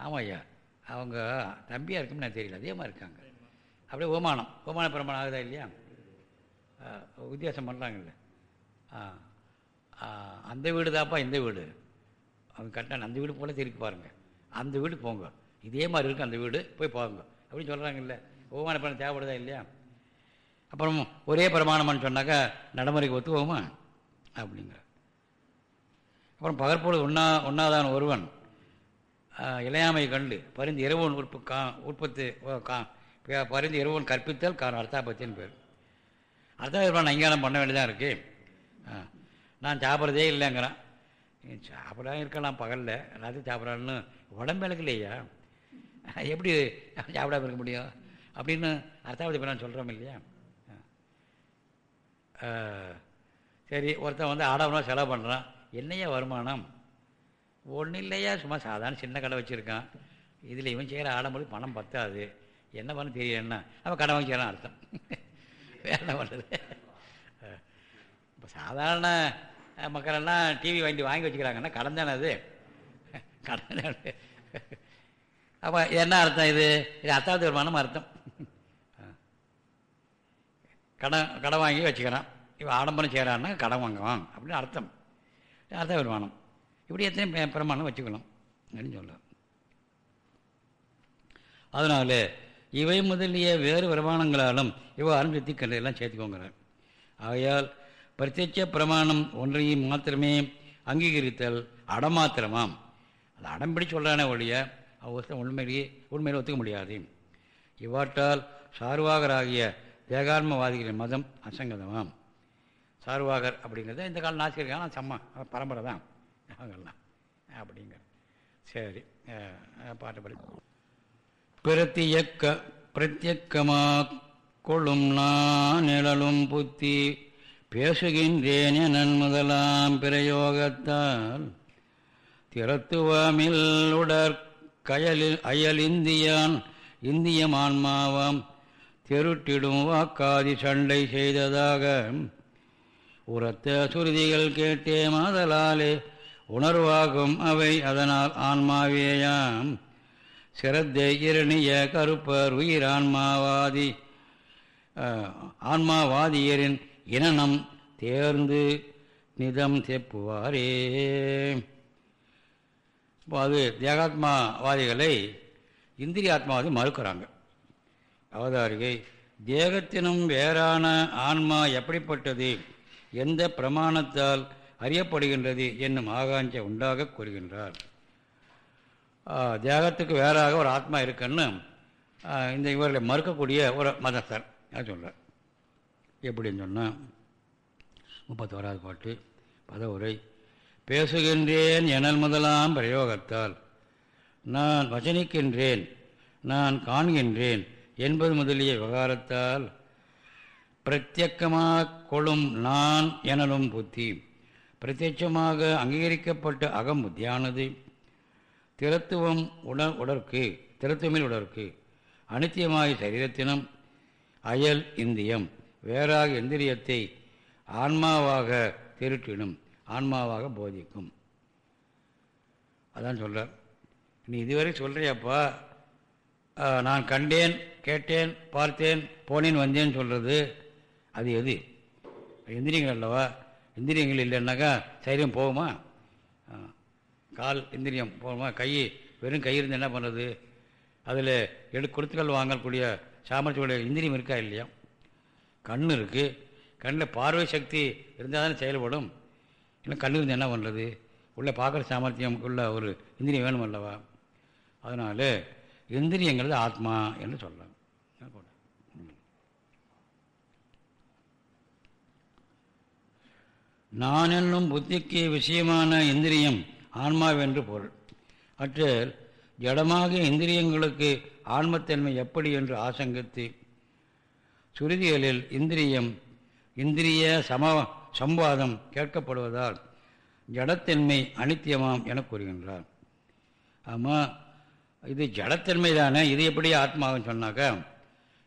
ஆமாம் ஐயா அவங்க தம்பியாக இருக்கும்னு நான் தெரியல. அதே மாதிரி இருக்காங்க. அப்படியே ஓமானம். ஓமான பிரமாணம் ஆகுதா இல்லையா? வித்தியாசம் பண்ணுறாங்கல்ல அந்த வீடு தாப்பா இந்த வீடு. அவங்க கட்டின அந்த வீடு போல திருப்பி பாருங்கள் அந்த வீடு போங்க. இதே மாதிரி இருக்கும் அந்த வீடு. போய் பாருங்க. அப்படின்னு சொல்கிறாங்கல்ல ஓமான பணம் தேவைப்படுதா இல்லையா? அப்புறம் ஒரே பிரமாணம்னு சொன்னாக்கா நடைமுறைக்கு ஒத்துவோமா அப்படிங்கிற அப்புறம் பகற்பொழுது ஒன்றா ஒன்றாதான் ஒருவன் இளையாமை கண்டு பரிந்து இரவன் உற்ப கா உற்பத்தி கா பரிந்து இரவன் கற்பித்தல் காரணம் அர்த்தாபத்தின்னு பேர். அர்த்தாபத்திரம் அங்கீகாரம் பண்ண வேண்டியதாக இருக்குது நான் சாப்பிட்றதே இல்லைங்கிறான். சாப்பிட இருக்கலாம் பகலில். எல்லாத்தையும் சாப்பிட்றான்னு உடம்பு எனக்கு இல்லையா? எப்படி சாப்பிடாம இருக்க முடியும்? அப்படின்னு அர்த்தாவதி பண்ண சொல்கிறோம் இல்லையா? சரி ஒருத்தன் வந்து ஆடவனாக செலவு பண்ணுறான் என்னையா வருமானம்? ஒன்றும் இல்லையா? சும்மா சாதாரண சின்ன கடை வச்சுருக்கான். இதில் இவன் செய்கிற ஆடம்பொழி பணம் பத்தாது. என்ன பண்ண தெரியலன்னா அவன் கடை வாங்கிக்கிறான் அர்த்தம். வேற என்ன பண்ணுறது இப்போ சாதாரண மக்களெல்லாம் டிவி வாங்கி வாங்கி வச்சுக்கிறாங்கன்னா கடன் தானே அது? கடன் அப்போ என்ன அர்த்தம் இது? இது அத்தாவது வருமானம் அர்த்தம். கடன் கடன் வாங்கி வச்சுக்கிறான். இவன் ஆடம்பரம் செய்கிறான்னா கடன் வாங்குவான் அப்படின்னு அர்த்தம். அர்த்த வருமானம் இப்படி எத்தனை பிரமாணம் வச்சுக்கணும் அப்படின்னு சொல்ல அதனால இவை முதலிய வேறு வருமானங்களாலும் இவ்வாறு சுத்திக்கண்டு எல்லாம் சேர்த்துக்கோங்கிறார். ஆகையால் பிரத்யட்ச பிரமாணம் ஒன்றையும் மாத்திரமே அங்கீகரித்தல் அடமாத்திரமாம். அது அடம்பிடி சொல்கிறானே ஒழிய அவசரம் உண்மையிலேயே உண்மையில் ஒத்துக்க முடியாது. இவ்வாற்றால் சார்வாகராகிய வேகான்மவாதிகளின் மதம் அசங்கதமாம். சார்வாகர் அப்படிங்கிறது இந்த காலம் நாசிகர்கள் ஆனால் சம்மா பரம்பரை தான். அவங்கெல்லாம். அப்படிங்கிற. சரி பாட்டு படி. பிரத்தியக்க பிரத்யக்கமா கொள்ளும் நான் நிழலும் புத்தி பேசுகின்றேன் நன் முதலாம் பிரயோகத்தால். திறத்துவமில் உடற் கயலில் அயல் இந்தியான் இந்திய மான்மாவாம் தெருட்டிடும் வாக்காதி சண்டை செய்ததாக. உரத்த சுருதிகள் கேட்டே மாதலாலே உணர்வாகும் அவை அதனால் ஆன்மாவேயாம். சிரத்தை இரணிய கருப்பர் உயிர் ஆன்மாவாதி ஆன்மாவாதியரின் இனனம் தேர்ந்து நிதம் செப்புவாரே இப்போ அது தேகாத்மாவாதிகளை இந்திரிய ஆத்மாவாதி மறுக்கிறாங்க. அவதாரிகை தேகத்தினும் வேறான ஆன்மா எப்படிப்பட்டது? எந்த பிரமாணத்தால் அறியப்படுகின்றது? என்னும் ஆகாஞ்ச உண்டாக கூறுகின்றார். தேகத்துக்கு வேறாக ஒரு ஆத்மா இருக்குன்னு இந்த இவர்களை மறுக்கக்கூடிய ஒரு மதஸ்தர். அது சொல்கிறார் எப்படின்னு சொன்னால் முப்பத்தோராது பாட்டு பதவுரை பேசுகின்றேன் எனல் முதலாம் பிரயோகத்தால். நான் வச்சனிக்கின்றேன் நான் காண்கின்றேன் என்பது முதலிய விவகாரத்தால். பிரத்யக்கமாக கொள்ளும் நான் எனலும் புத்தி. பிரத்யட்சமாக அங்கீகரிக்கப்பட்ட அகம் புத்தியானது. திறத்துவம் உட உடற்கு திறத்துவமில் உடற்கு அனித்தியமாகிய சரீரத்தினம் அயல் இந்தியம் வேறாக இந்திரியத்தை ஆன்மாவாக திருட்டினும் ஆன்மாவாக போதிக்கும். அதான் சொல்கிறார் நீ இதுவரை சொல்கிறியப்பா நான் கண்டேன் கேட்டேன் பார்த்தேன் போனேன் வந்தேன்னு சொல்கிறது அது எது? இந்திரியங்கள் அல்லவா? இந்திரியங்கள் இல்லைன்னாக்கா சைரியம் போகுமா? கால் இந்திரியம் போகுமா? கை வெறும் கை இருந்து என்ன பண்ணுறது அதில் எடு கொடுத்துக்கள் வாங்கக்கூடிய சாமர்த்தியுடைய இந்திரியம் இருக்கா இல்லையா? கண் இருக்குது கண்ணில் பார்வை சக்தி இருந்தால் தானே செயல்படும். இல்லை கண் இருந்து என்ன பண்ணுறது உள்ளே பார்க்குற சாமர்த்தியம் உள்ள ஒரு இந்திரியம் வேணும் அல்லவா? அதனால் இந்திரியங்கிறது ஆத்மா என்று சொல்லலாம். நான் என்னும் புத்திக்கு விஷயமான இந்திரியம் ஆன்மாவென்று பொருள். அற்றில் ஜடமாக இந்திரியங்களுக்கு ஆன்மத்தன்மை எப்படி என்று ஆசங்கித்து சுருதிகளில் இந்திரியம் இந்திரிய சம சம்பாதம் கேட்கப்படுவதால் ஜடத்தன்மை அனித்தியமாம் என கூறுகின்றார். ஆமாம் இது ஜடத்தன்மை தானே? இது எப்படி ஆத்மாவும் சொன்னாக்கா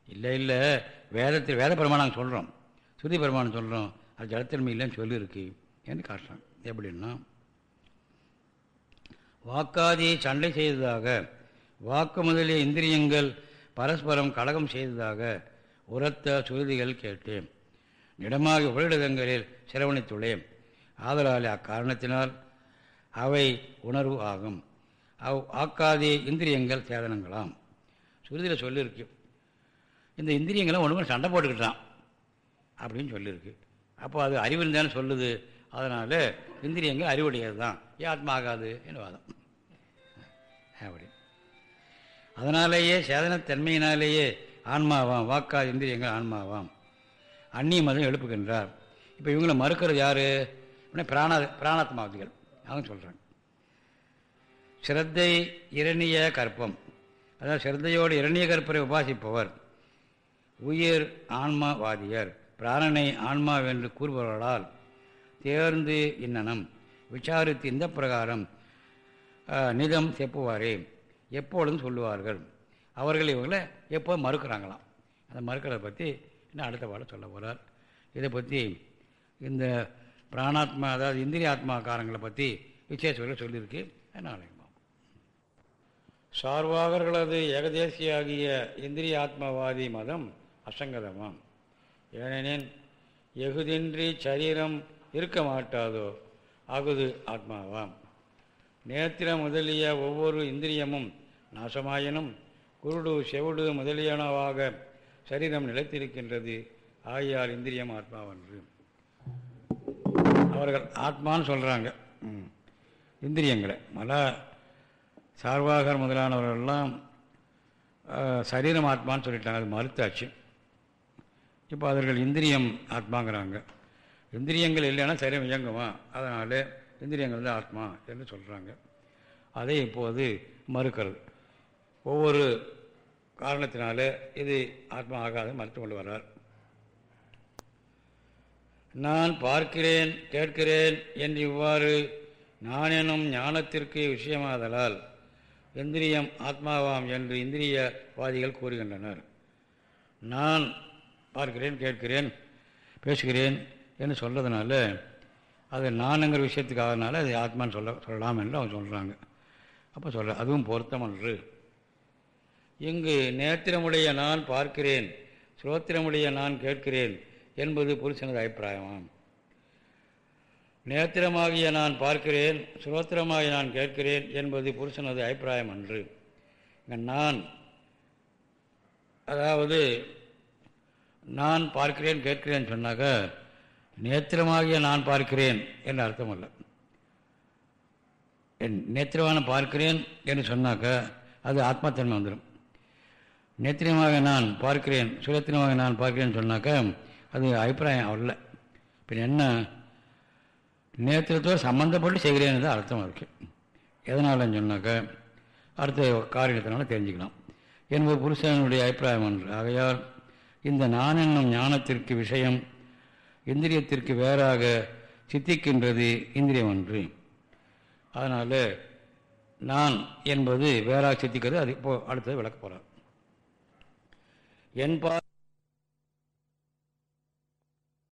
இல்லை இல்லை வேதத்தில் வேத பிரமாணம் சொல்கிறோம் சுருதி பிரமாணம் சொல்கிறோம் அது ஜடத்தன்மை இல்லைன்னு சொல்லியிருக்கு. என்று காட்டுறான். எப்படின்னா வாக்காதி சண்டை செய்ததாக வாக்கு முதலிய இந்திரியங்கள் பரஸ்பரம் கழகம் செய்ததாக உரத்த சுருதிகள் கேட்டேன் இடமாக உபரிடங்களில் சிரவணித்துள்ளேன். ஆதலால் அக்காரணத்தினால் அவை உணர்வு ஆகும். அவ் ஆக்காதே இந்திரியங்கள் சேதனங்களாம். சுருதியில் சொல்லியிருக்கு இந்த இந்திரியங்களும் ஒன்று சண்டை போட்டுக்கிட்டான். அப்படின்னு சொல்லியிருக்கு அப்போ அது அறிவில் தானே சொல்லுது. அதனால் இந்திரியங்கள் அறிவுடையது தான் ஏன் ஆத்மா ஆகாது? என்று வாதம். அப்படி. அதனாலேயே சேதனத்தன்மையினாலேயே ஆன்மாவாம் வாக்காது இந்திரியங்கள் ஆன்மாவாம். அந்நிய மதம் எழுப்புகின்றார். இப்போ இவங்களை மறுக்கிறது யார்? பிராண பிராணாத்மாவதிகள் அவங்க சொல்கிறாங்க சிரத்தை இரணிய கற்பம். அதாவது சிரத்தையோடு இரணிய கற்பரை உபாசிப்பவர். உயிர் ஆன்மாவாதியர். பிராணனை ஆன்மாவென்று கூறுபவர்களால் தேர்ந்து இன்னனம். விசாரித்து இந்த பிரகாரம் நிதம் செப்புவாரே. எப்பொழுதும் சொல்லுவார்கள். அவர்கள் இவங்களை எப்போ மறுக்கிறாங்களாம். அந்த மறுக்கிறத பற்றி என்ன அடுத்த பாட சொல்ல போகிறார் இதை பற்றி இந்த பிராணாத்மா அதாவது இந்திரிய ஆத்மாக்காரங்களை பற்றி விசேஷங்களை சொல்லியிருக்கு. நாளைக்கு சார்வாகர்களது ஏகதேசியாகிய இந்திரிய ஆத்மவாதி மதம் அசங்கதமாம். ஏனெனில் எகுதின்றி சரீரம் இருக்க மாட்டாதோ அகுது ஆத்மாவாம். நேத்திரம் முதலிய ஒவ்வொரு இந்திரியமும் நாசமாயினும் குருடு செவிடு முதலியனவாக சரீரம் நிலைத்திருக்கின்றது. ஆகியால் இந்திரியம் ஆத்மாவன்று. அவர்கள் ஆத்மான்னு சொல்கிறாங்க இந்திரியங்களை. மல சார்வாகர் முதலானவர்கள்லாம் சரீரம் ஆத்மான்னு சொல்லிட்டாங்க. அது மறுத்தாச்சு. இப்போ அவர்கள் இந்திரியம் ஆத்மாங்கிறாங்க. இந்திரியங்கள் இல்லைன்னா சரீரம் இயங்குமா? அதனால் இந்திரியங்கள் தான் ஆத்மா என்று சொல்கிறாங்க அதை இப்போது மறுக்கிறது. ஒவ்வொரு காரணத்தினால இது ஆத்மா ஆகாது மறுத்து கொண்டு வர்றார் நான் பார்க்கிறேன் கேட்கிறேன் என்று இவ்வாறு நான் எனும் ஞானத்திற்கு விஷயமாதலால் இந்திரியம் ஆத்மாவாம் என்று இந்திரியவாதிகள் கூறுகின்றனர். நான் பார்க்கிறேன் கேட்கிறேன் பேசுகிறேன் என்று சொல்கிறதுனால அது நானுங்கிற விஷயத்துக்கு ஆகிறதுனால அது ஆத்மான்னு சொல்ல சொல்லலாம் என்று அவங்க சொல்கிறாங்க அப்போ சொல்கிற அதுவும் பொருத்தமன்று. இங்கு நேத்திரமுடைய நான் பார்க்கிறேன் சுரோத்திரமுடைய நான் கேட்கிறேன் என்பது புருஷனது அபிப்பிராயமாம். நேத்திரமாகிய நான் பார்க்கிறேன் சுரோத்திரமாகிய நான் கேட்கிறேன் என்பது புருஷனது அபிப்பிராயம் அன்று. நான் அதாவது நான் பார்க்கிறேன் கேட்கிறேன் சொன்னாக்க நேத்திரமாகிய நான் பார்க்கிறேன் என்று அர்த்தம் அல்ல. என் நேத்திரமான பார்க்கிறேன் என்று சொன்னாக்க அது ஆத்மத்தன்மை வந்துடும் நேத்திரியமாக நான் பார்க்கிறேன் சுயத்திரமாக நான் பார்க்கிறேன்னு சொன்னாக்கா அது அபிப்பிராயம் அல்ல. பின் என்ன நேத்திரத்தோடு சம்மந்தப்பட்டு செய்கிறேன்னு தான் அர்த்தம் இருக்குது எதனாலன்னு சொன்னாக்கா அடுத்த காரியத்தினால தெரிஞ்சுக்கலாம். என்பது புருஷனுடைய அபிப்பிராயம் ஒன்று. ஆகையால் இந்த நான் என்னும் ஞானத்திற்கு விஷயம் இந்திரியத்திற்கு வேறாக சித்திக்கின்றது இந்திரியம் ஒன்று. அதனால் நான் என்பது வேறாக சித்திக்கிறது அது இப்போது அடுத்தது விளக்க போகிறார் என்பார்.